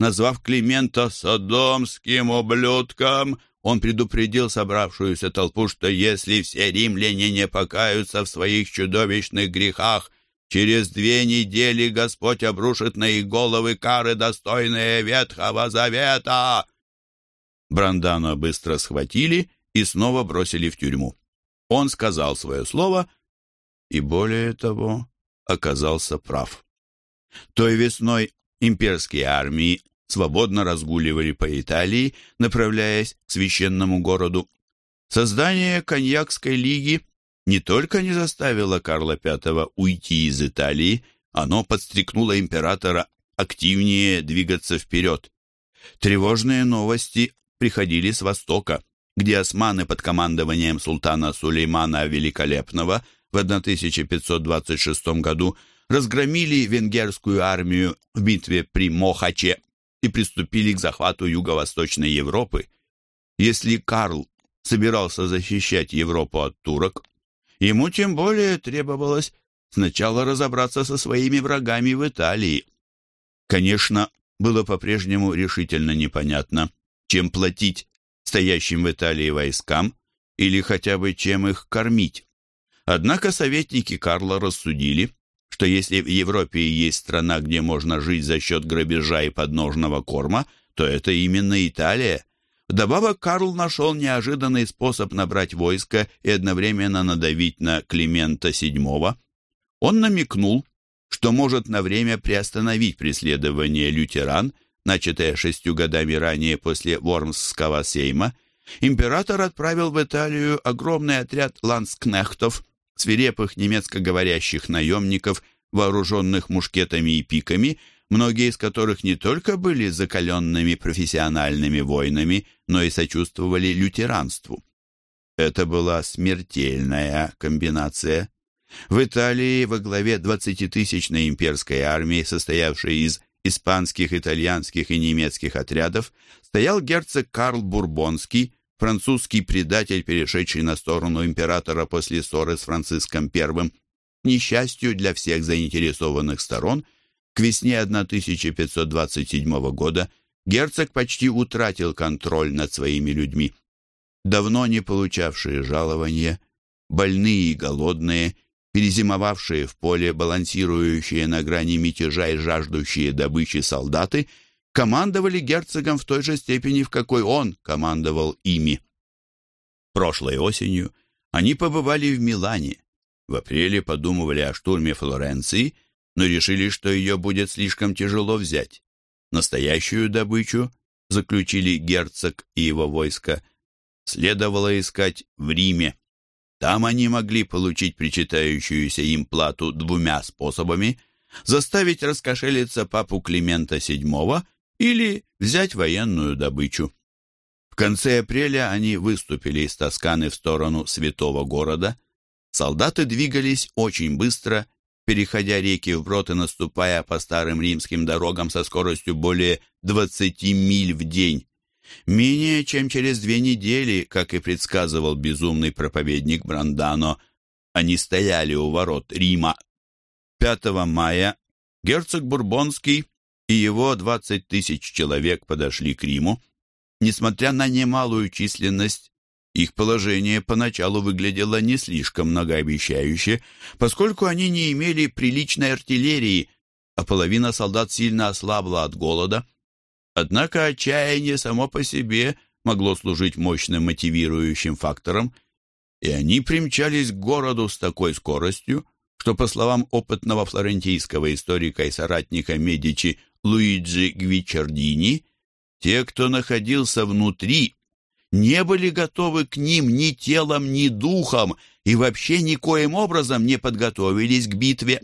Назвав Климента «содомским ублюдком», он предупредил собравшуюся толпу, что если все римляне не покаются в своих чудовищных грехах, через две недели Господь обрушит на их головы кары, достойные Ветхого Завета. Брандано быстро схватили и снова бросили в тюрьму. Он сказал свое слово и, более того, оказался прав. Той весной имперские армии свободно разгуливали по Италии, направляясь к священному городу. Создание коньякской лиги не только не заставило Карла V уйти из Италии, оно подстрекнуло императора активнее двигаться вперед. Тревожные новости приходили с востока, где османы под командованием султана Сулеймана Великолепного в 1526 году разгромили венгерскую армию в битве при Мохаче и приступили к захвату Юго-Восточной Европы. Если Карл собирался защищать Европу от турок, ему тем более требовалось сначала разобраться со своими врагами в Италии. Конечно, было по-прежнему решительно непонятно, чем платить стоящим в Италии войскам или хотя бы чем их кормить. Однако советники Карла рассудили, что если в Европе есть страна, где можно жить за счет грабежа и подножного корма, то это именно Италия. Вдобавок Карл нашел неожиданный способ набрать войско и одновременно надавить на Климента VII. Он намекнул, что может на время приостановить преследование лютеран, начатое шестью годами ранее после Вормсского сейма. Император отправил в Италию огромный отряд ланскнехтов – свирепых немецкоговорящих наемников, вооруженных мушкетами и пиками, многие из которых не только были закаленными профессиональными воинами, но и сочувствовали лютеранству. Это была смертельная комбинация. В Италии во главе 20-тысячной имперской армии, состоявшей из испанских, итальянских и немецких отрядов, стоял герцог Карл Бурбонский, французский предатель, перешедший на сторону императора после ссоры с Франциском I, несчастью для всех заинтересованных сторон, к весне 1527 года герцог почти утратил контроль над своими людьми. Давно не получавшие жалования, больные и голодные, перезимовавшие в поле, балансирующие на грани мятежа и жаждущие добычи солдаты – командовали герцогом в той же степени, в какой он командовал ими. Прошлой осенью они побывали в Милане. В апреле подумывали о штурме Флоренции, но решили, что ее будет слишком тяжело взять. Настоящую добычу заключили герцог и его войско. Следовало искать в Риме. Там они могли получить причитающуюся им плату двумя способами – заставить раскошелиться папу Климента VII или взять военную добычу. В конце апреля они выступили из Тосканы в сторону святого города. Солдаты двигались очень быстро, переходя реки вброд и наступая по старым римским дорогам со скоростью более 20 миль в день. Менее чем через две недели, как и предсказывал безумный проповедник Брандано, они стояли у ворот Рима. 5 мая герцог Бурбонский и его 20 тысяч человек подошли к Риму. Несмотря на немалую численность, их положение поначалу выглядело не слишком многообещающе, поскольку они не имели приличной артиллерии, а половина солдат сильно ослабла от голода. Однако отчаяние само по себе могло служить мощным мотивирующим фактором, и они примчались к городу с такой скоростью, что, по словам опытного флорентийского историка и соратника Медичи Луиджи Гвичардини, те, кто находился внутри, не были готовы к ним ни телом, ни духом и вообще никоим образом не подготовились к битве.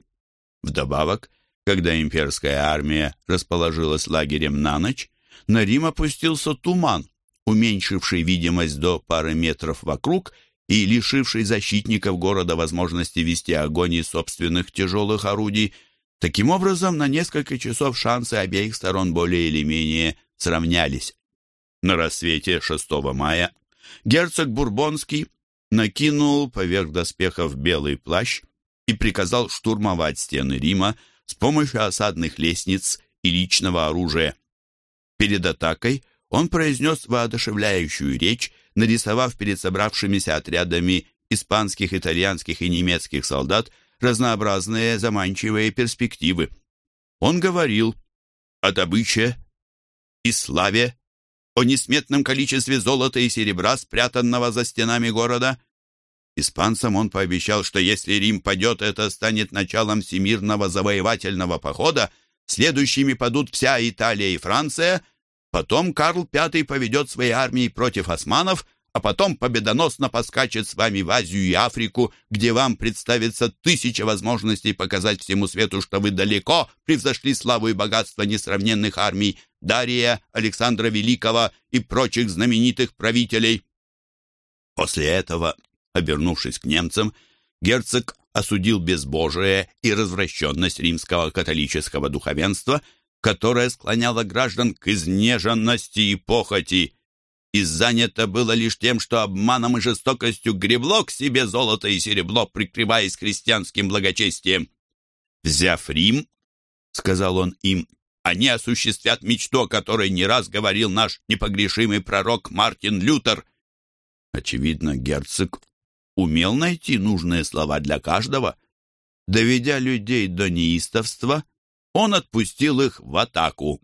Вдобавок, когда имперская армия расположилась лагерем на ночь, на Рим опустился туман, уменьшивший видимость до пары метров вокруг и лишивший защитников города возможности вести огонь из собственных тяжелых орудий – Таким образом, на несколько часов шансы обеих сторон более или менее сравнялись. На рассвете 6 мая герцог Бурбонский накинул поверх доспехов белый плащ и приказал штурмовать стены Рима с помощью осадных лестниц и личного оружия. Перед атакой он произнес воодушевляющую речь, нарисовав перед собравшимися отрядами испанских, итальянских и немецких солдат разнообразные заманчивые перспективы. Он говорил о добыче и славе, о несметном количестве золота и серебра, спрятанного за стенами города. Испанцам он пообещал, что если Рим падет, это станет началом всемирного завоевательного похода, следующими падут вся Италия и Франция, потом Карл V поведет свои армии против османов, а потом победоносно поскачет с вами в Азию и Африку, где вам представится тысяча возможностей показать всему свету, что вы далеко превзошли славу и богатство несравненных армий Дария, Александра Великого и прочих знаменитых правителей. После этого, обернувшись к немцам, герцог осудил безбожие и развращенность римского католического духовенства, которое склоняло граждан к изнеженности и похоти, и занято было лишь тем, что обманом и жестокостью гребло к себе золото и серебро, прикрываясь христианским благочестием. «Взяв Рим, — сказал он им, — они осуществят мечту, о которой не раз говорил наш непогрешимый пророк Мартин Лютер». Очевидно, герцог умел найти нужные слова для каждого. Доведя людей до неистовства, он отпустил их в атаку.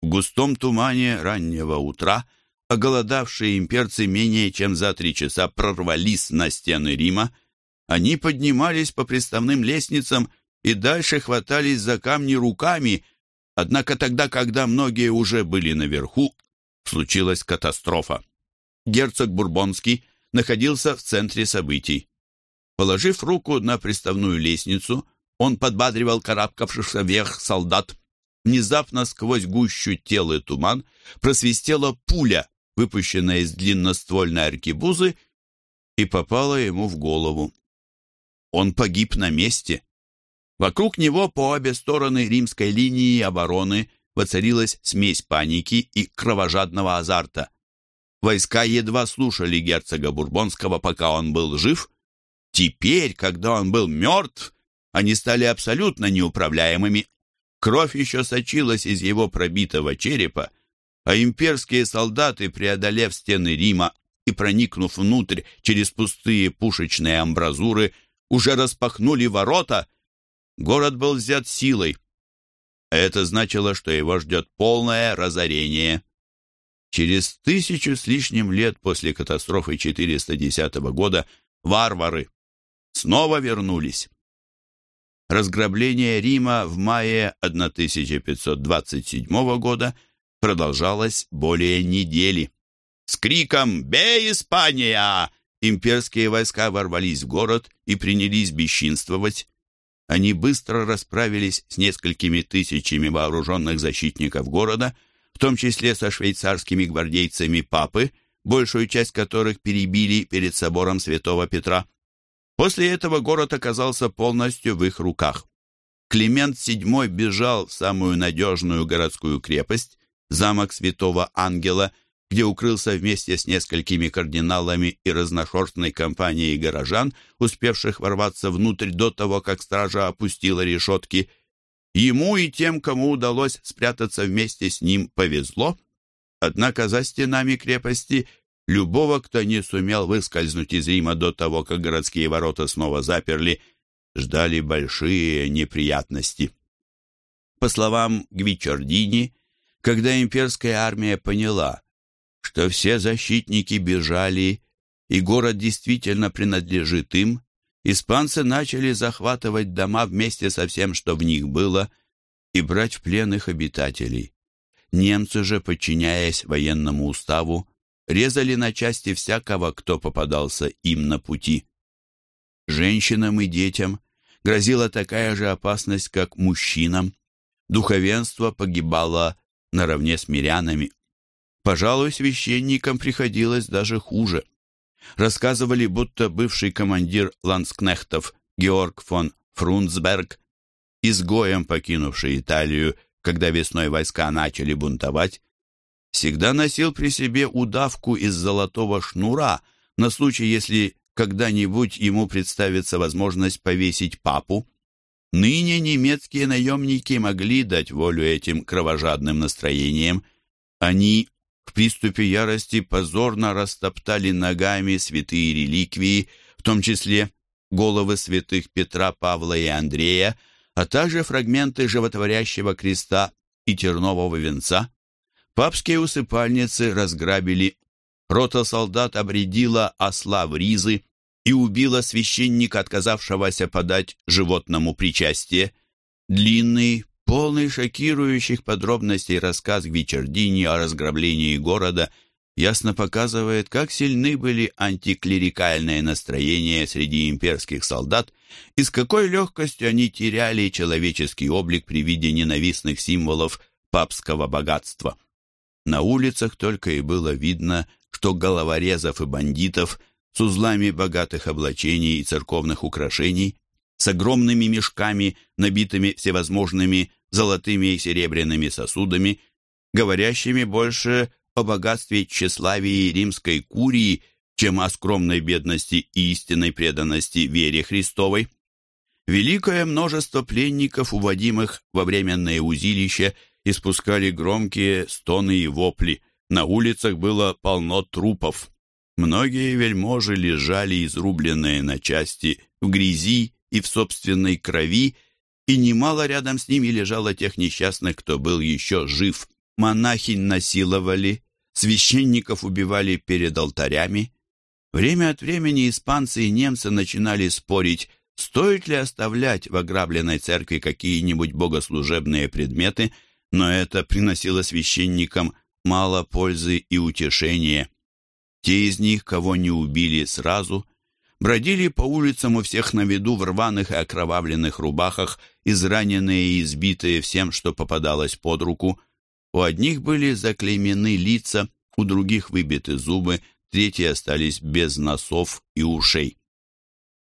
В густом тумане раннего утра — Оголодавшие имперцы менее чем за три часа прорвались на стены Рима. Они поднимались по приставным лестницам и дальше хватались за камни руками, однако тогда, когда многие уже были наверху, случилась катастрофа. Герцог Бурбонский находился в центре событий. Положив руку на приставную лестницу, он подбадривал карабкавшихся вверх солдат. Внезапно сквозь гущу тел и туман просвистела пуля, выпущенная из длинноствольной аркебузы, и попала ему в голову. Он погиб на месте. Вокруг него по обе стороны римской линии обороны воцарилась смесь паники и кровожадного азарта. Войска едва слушали герцога Бурбонского, пока он был жив. Теперь, когда он был мертв, они стали абсолютно неуправляемыми. Кровь еще сочилась из его пробитого черепа, а имперские солдаты, преодолев стены Рима и проникнув внутрь через пустые пушечные амбразуры, уже распахнули ворота. Город был взят силой. Это значило, что его ждет полное разорение. Через тысячу с лишним лет после катастрофы 410 года варвары снова вернулись. Разграбление Рима в мае 1527 года – продолжалось более недели. С криком «Бей, Испания!» имперские войска ворвались в город и принялись бесчинствовать. Они быстро расправились с несколькими тысячами вооруженных защитников города, в том числе со швейцарскими гвардейцами папы, большую часть которых перебили перед собором святого Петра. После этого город оказался полностью в их руках. Климент VII бежал в самую надежную городскую крепость, замок святого ангела, где укрылся вместе с несколькими кардиналами и разношерстной компанией горожан, успевших ворваться внутрь до того, как стража опустила решетки. Ему и тем, кому удалось спрятаться вместе с ним, повезло. Однако за стенами крепости любого, кто не сумел выскользнуть из Рима до того, как городские ворота снова заперли, ждали большие неприятности. По словам Гвичардини, когда имперская армия поняла, что все защитники бежали и город действительно принадлежит им, испанцы начали захватывать дома вместе со всем, что в них было, и брать в плен их обитателей. Немцы же, подчиняясь военному уставу, резали на части всякого, кто попадался им на пути. Женщинам и детям грозила такая же опасность, как мужчинам. Духовенство погибало наравне с мирянами. Пожалуй, священникам приходилось даже хуже. Рассказывали, будто бывший командир ланскнехтов Георг фон Фрунцберг, изгоем покинувший Италию, когда весной войска начали бунтовать, всегда носил при себе удавку из золотого шнура на случай, если когда-нибудь ему представится возможность повесить папу. Ныне немецкие наемники могли дать волю этим кровожадным настроениям. Они в приступе ярости позорно растоптали ногами святые реликвии, в том числе головы святых Петра, Павла и Андрея, а также фрагменты животворящего креста и тернового венца. Папские усыпальницы разграбили, рота солдат обредила осла в ризы и убила священника, отказавшегося подать животному причастие. Длинный, полный шокирующих подробностей рассказ Гвичардини о разграблении города ясно показывает, как сильны были антиклерикальные настроения среди имперских солдат и с какой легкостью они теряли человеческий облик при виде ненавистных символов папского богатства. На улицах только и было видно, что головорезов и бандитов с узлами богатых облачений и церковных украшений, с огромными мешками, набитыми всевозможными золотыми и серебряными сосудами, говорящими больше о богатстве тщеславии римской курии, чем о скромной бедности и истинной преданности вере Христовой. Великое множество пленников, уводимых во временное узилище, испускали громкие стоны и вопли. На улицах было полно трупов. Многие вельможи лежали изрубленные на части в грязи и в собственной крови, и немало рядом с ними лежало тех несчастных, кто был еще жив. Монахинь насиловали, священников убивали перед алтарями. Время от времени испанцы и немцы начинали спорить, стоит ли оставлять в ограбленной церкви какие-нибудь богослужебные предметы – но это приносило священникам мало пользы и утешения. Те из них, кого не убили сразу, бродили по улицам у всех на виду в рваных и окровавленных рубахах, израненные и избитые всем, что попадалось под руку. У одних были заклеймены лица, у других выбиты зубы, третьи остались без носов и ушей.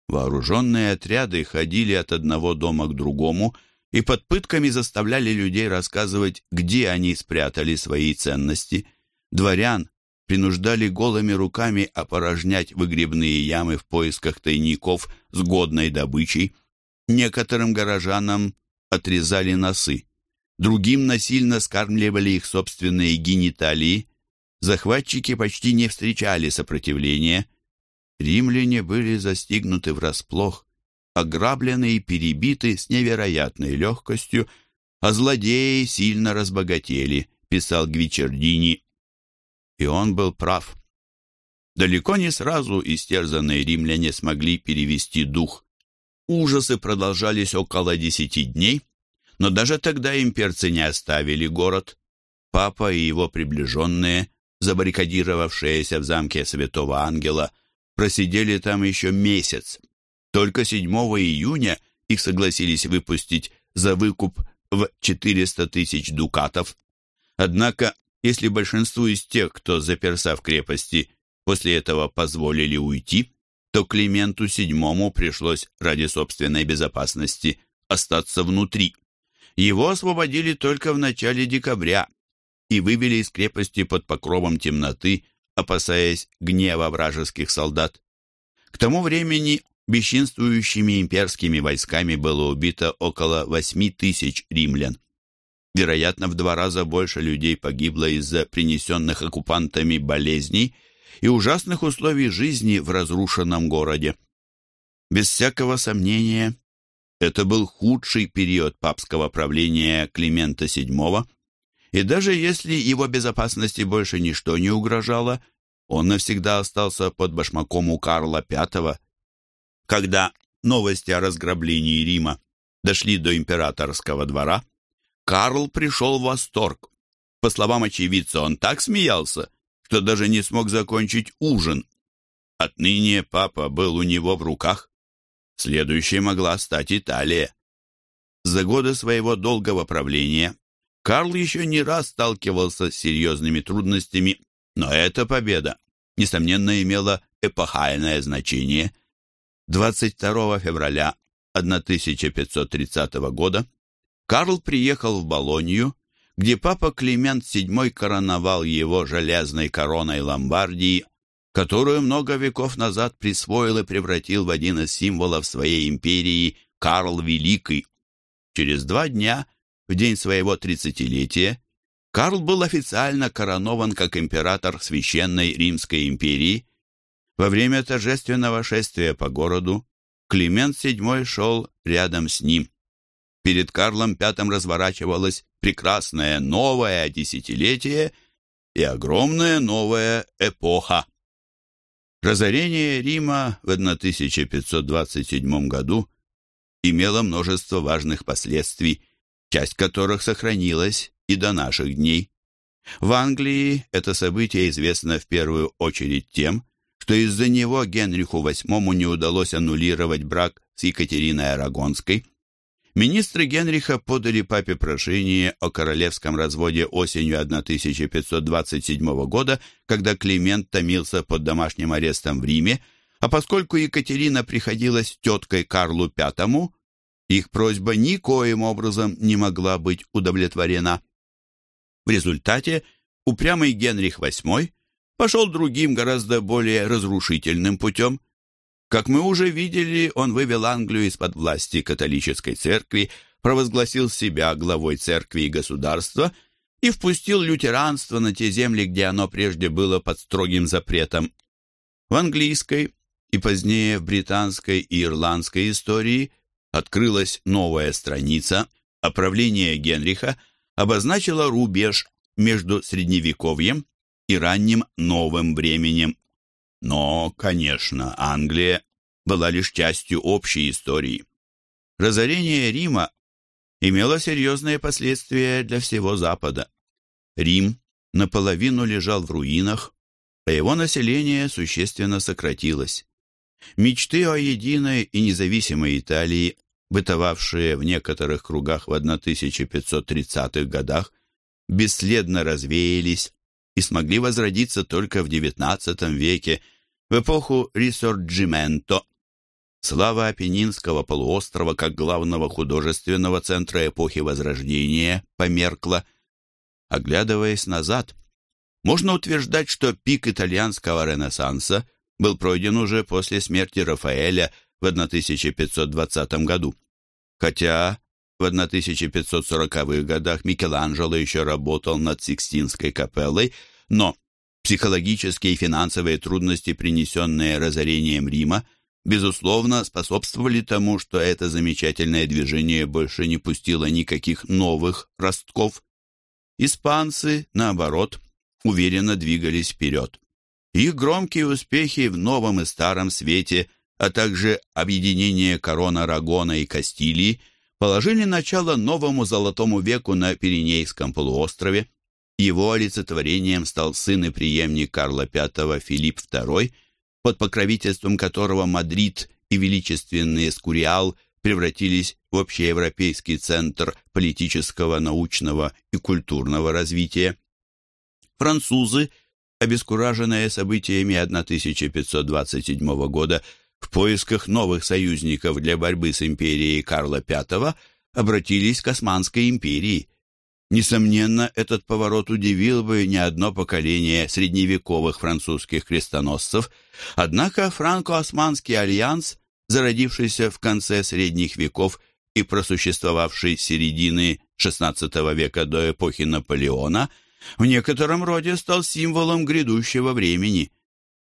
Вооруженные отряды ходили от одного дома к другому – и под пытками заставляли людей рассказывать, где они спрятали свои ценности. Дворян принуждали голыми руками опорожнять выгребные ямы в поисках тайников с годной добычей. Некоторым горожанам отрезали носы, другим насильно скармливали их собственные гениталии. Захватчики почти не встречали сопротивления. Римляне были застигнуты врасплох ограблены и перебиты с невероятной легкостью, а злодеи сильно разбогатели, писал Гвичердини. И он был прав. Далеко не сразу истерзанные римляне смогли перевести дух. Ужасы продолжались около десяти дней, но даже тогда имперцы не оставили город. Папа и его приближенные, забаррикадировавшиеся в замке Святого Ангела, просидели там еще месяц. Только 7 июня их согласились выпустить за выкуп в 400 тысяч дукатов. Однако, если большинству из тех, кто заперся в крепости, после этого позволили уйти, то Клименту VII пришлось ради собственной безопасности остаться внутри. Его освободили только в начале декабря и вывели из крепости под покровом темноты, опасаясь гнева вражеских солдат. К тому времени бесчинствующими имперскими войсками было убито около 8 тысяч римлян. Вероятно, в два раза больше людей погибло из-за принесенных оккупантами болезней и ужасных условий жизни в разрушенном городе. Без всякого сомнения, это был худший период папского правления Климента VII, и даже если его безопасности больше ничто не угрожало, он навсегда остался под башмаком у Карла V когда новости о разграблении Рима дошли до императорского двора, Карл пришел в восторг. По словам очевидца, он так смеялся, что даже не смог закончить ужин. Отныне папа был у него в руках. Следующей могла стать Италия. За годы своего долгого правления Карл еще не раз сталкивался с серьезными трудностями, но эта победа, несомненно, имела эпохальное значение. 22 февраля 1530 года Карл приехал в Болонью, где папа Климент VII короновал его железной короной Ломбардии, которую много веков назад присвоил и превратил в один из символов своей империи Карл Великий. Через два дня, в день своего тридцатилетия, Карл был официально коронован как император Священной Римской империи. Во время торжественного шествия по городу Климент VII шел рядом с ним. Перед Карлом V разворачивалось прекрасное новое десятилетие и огромная новая эпоха. Разорение Рима в 1527 году имело множество важных последствий, часть которых сохранилась и до наших дней. В Англии это событие известно в первую очередь тем, что из-за него Генриху VIII не удалось аннулировать брак с Екатериной Арагонской. Министры Генриха подали папе прошение о королевском разводе осенью 1527 года, когда Климент томился под домашним арестом в Риме, а поскольку Екатерина приходилась теткой Карлу V, их просьба никоим образом не могла быть удовлетворена. В результате упрямый Генрих VIII пошел другим, гораздо более разрушительным путем. Как мы уже видели, он вывел Англию из-под власти католической церкви, провозгласил себя главой церкви и государства и впустил лютеранство на те земли, где оно прежде было под строгим запретом. В английской и позднее в британской и ирландской истории открылась новая страница, а правление Генриха – обозначила рубеж между Средневековьем и ранним новым временем. Но, конечно, Англия была лишь частью общей истории. Разорение Рима имело серьезные последствия для всего Запада. Рим наполовину лежал в руинах, а его население существенно сократилось. Мечты о единой и независимой Италии бытовавшие в некоторых кругах в 1530-х годах, бесследно развеялись и смогли возродиться только в XIX веке, в эпоху Рисорджименто. Слава Апеннинского полуострова как главного художественного центра эпохи Возрождения померкла. Оглядываясь назад, можно утверждать, что пик итальянского ренессанса был пройден уже после смерти Рафаэля в 1520 году. Хотя в 1540-х годах Микеланджело еще работал над Сикстинской капеллой, но психологические и финансовые трудности, принесенные разорением Рима, безусловно, способствовали тому, что это замечательное движение больше не пустило никаких новых ростков. Испанцы, наоборот, уверенно двигались вперед. Их громкие успехи в новом и старом свете – а также объединение корон Арагона и Кастилии, положили начало новому золотому веку на Пиренейском полуострове. Его олицетворением стал сын и преемник Карла V Филипп II, под покровительством которого Мадрид и величественный Эскуриал превратились в общеевропейский центр политического, научного и культурного развития. Французы, обескураженные событиями 1527 года, в поисках новых союзников для борьбы с империей Карла V обратились к Османской империи. Несомненно, этот поворот удивил бы не одно поколение средневековых французских крестоносцев, однако франко-османский альянс, зародившийся в конце средних веков и просуществовавший с середины XVI века до эпохи Наполеона, в некотором роде стал символом грядущего времени –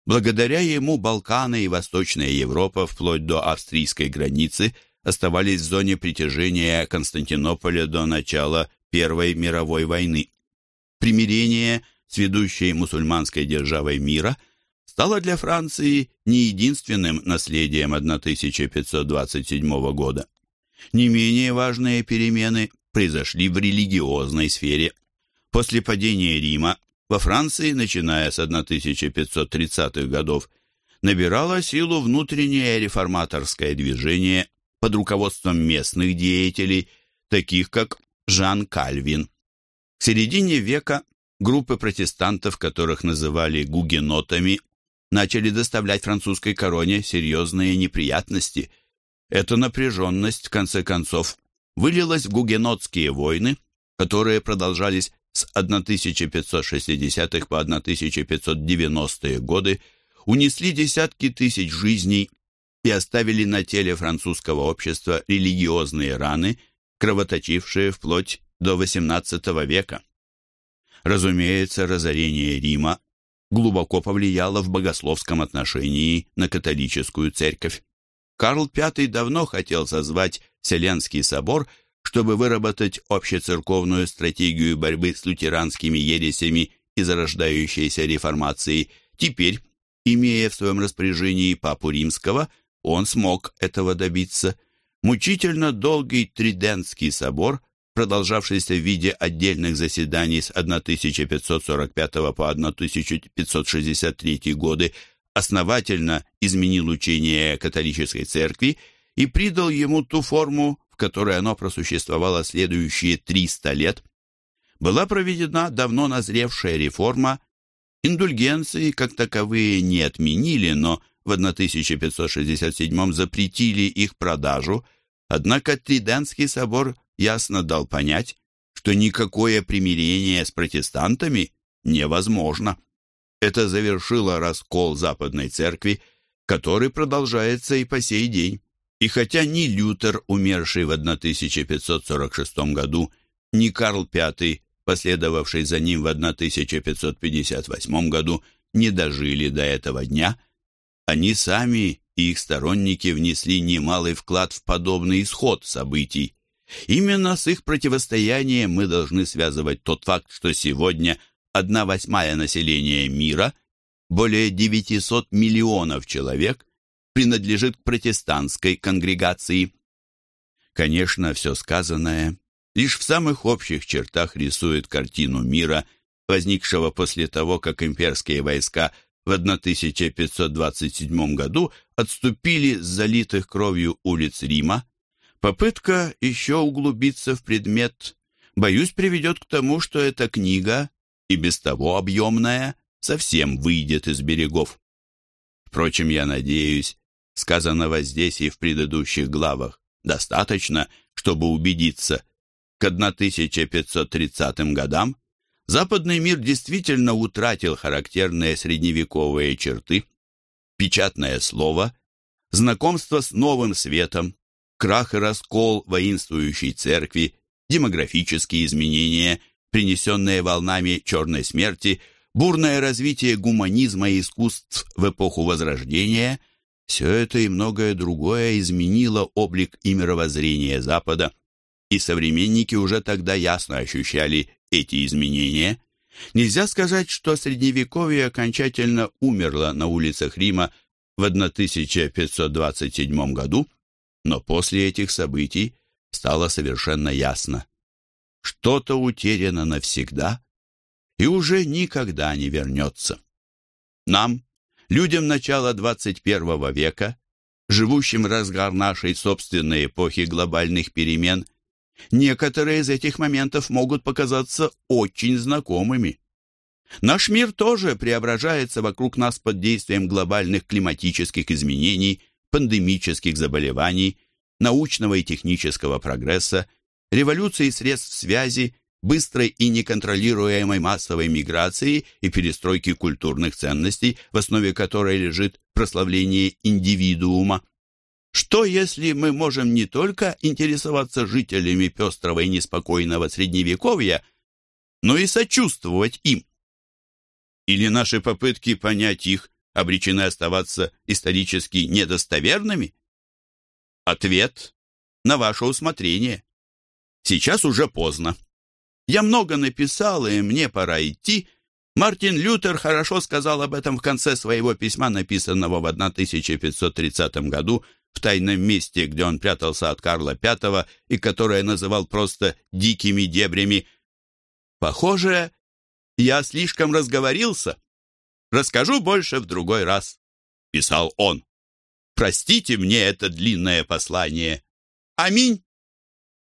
Благодаря ему Балканы и Восточная Европа вплоть до австрийской границы оставались в зоне притяжения Константинополя до начала Первой мировой войны. Примирение с ведущей мусульманской державой мира стало для Франции не единственным наследием 1527 года. Не менее важные перемены произошли в религиозной сфере. После падения Рима во Франции, начиная с 1530-х годов, набирало силу внутреннее реформаторское движение под руководством местных деятелей, таких как Жан Кальвин. К середине века группы протестантов, которых называли гугенотами, начали доставлять французской короне серьезные неприятности. Эта напряженность, в конце концов, вылилась в гугенотские войны, которые продолжались с 1560-х по 1590-е годы, унесли десятки тысяч жизней и оставили на теле французского общества религиозные раны, кровоточившие вплоть до XVIII века. Разумеется, разорение Рима глубоко повлияло в богословском отношении на католическую церковь. Карл V давно хотел созвать Вселенский собор, чтобы выработать общецерковную стратегию борьбы с лютеранскими ересями и зарождающейся реформацией. Теперь, имея в своем распоряжении папу римского, он смог этого добиться. Мучительно долгий Тридентский собор продолжавшийся в виде отдельных заседаний с 1545 по 1563 годы, основательно изменил учение католической церкви и придал ему ту форму, в которой оно просуществовало следующие 300 лет. Была проведена давно назревшая реформа, индульгенции как таковые не отменили, но в 1567 запретили их продажу, однако Триденский собор ясно дал понять, что никакое примирение с протестантами невозможно. Это завершило раскол Западной Церкви, который продолжается и по сей день. И хотя ни Лютер, умерший в 1546 году, ни Карл V, последовавший за ним в 1558 году, не дожили до этого дня, они сами и их сторонники внесли немалый вклад в подобный исход событий. Именно с их противостоянием мы должны связывать тот факт, что сегодня одна восьмая населения мира, более 900 миллионов человек, принадлежит к протестантской конгрегации. Конечно, все сказанное лишь в самых общих чертах рисует картину мира, возникшего после того, как имперские войска в 1527 году отступили с залитых кровью улиц Рима, Попытка еще углубиться в предмет, боюсь, приведет к тому, что эта книга, и без того объемная, совсем выйдет из берегов. Впрочем, я надеюсь, сказанного здесь и в предыдущих главах достаточно, чтобы убедиться, к 1530 годам западный мир действительно утратил характерные средневековые черты, печатное слово, знакомство с новым светом, крах и раскол воинствующей церкви, демографические изменения, принесенные волнами черной смерти, бурное развитие гуманизма и искусств в эпоху Возрождения – все это и многое другое изменило облик и мировоззрение Запада, и современники уже тогда ясно ощущали эти изменения. Нельзя сказать, что Средневековье окончательно умерло на улицах Рима в 1527 году, но после этих событий стало совершенно ясно. Что-то утеряно навсегда и уже никогда не вернется. Нам, людям начала 21 века, живущим разгар нашей собственной эпохи глобальных перемен, некоторые из этих моментов могут показаться очень знакомыми. Наш мир тоже преображается вокруг нас под действием глобальных климатических изменений – пандемических заболеваний, научного и технического прогресса, революции средств связи, быстрой и неконтролируемой массовой миграции и перестройки культурных ценностей, в основе которой лежит прославление индивидуума. Что, если мы можем не только интересоваться жителями пестрого и неспокойного Средневековья, но и сочувствовать им? Или наши попытки понять их обречены оставаться исторически недостоверными? Ответ на ваше усмотрение. Сейчас уже поздно. Я много написал, и мне пора идти. Мартин Лютер хорошо сказал об этом в конце своего письма, написанного в 1530 году в тайном месте, где он прятался от Карла V и которое называл просто «дикими дебрями». Похоже, я слишком разговорился. Расскажу больше в другой раз», — писал он. «Простите мне это длинное послание. Аминь».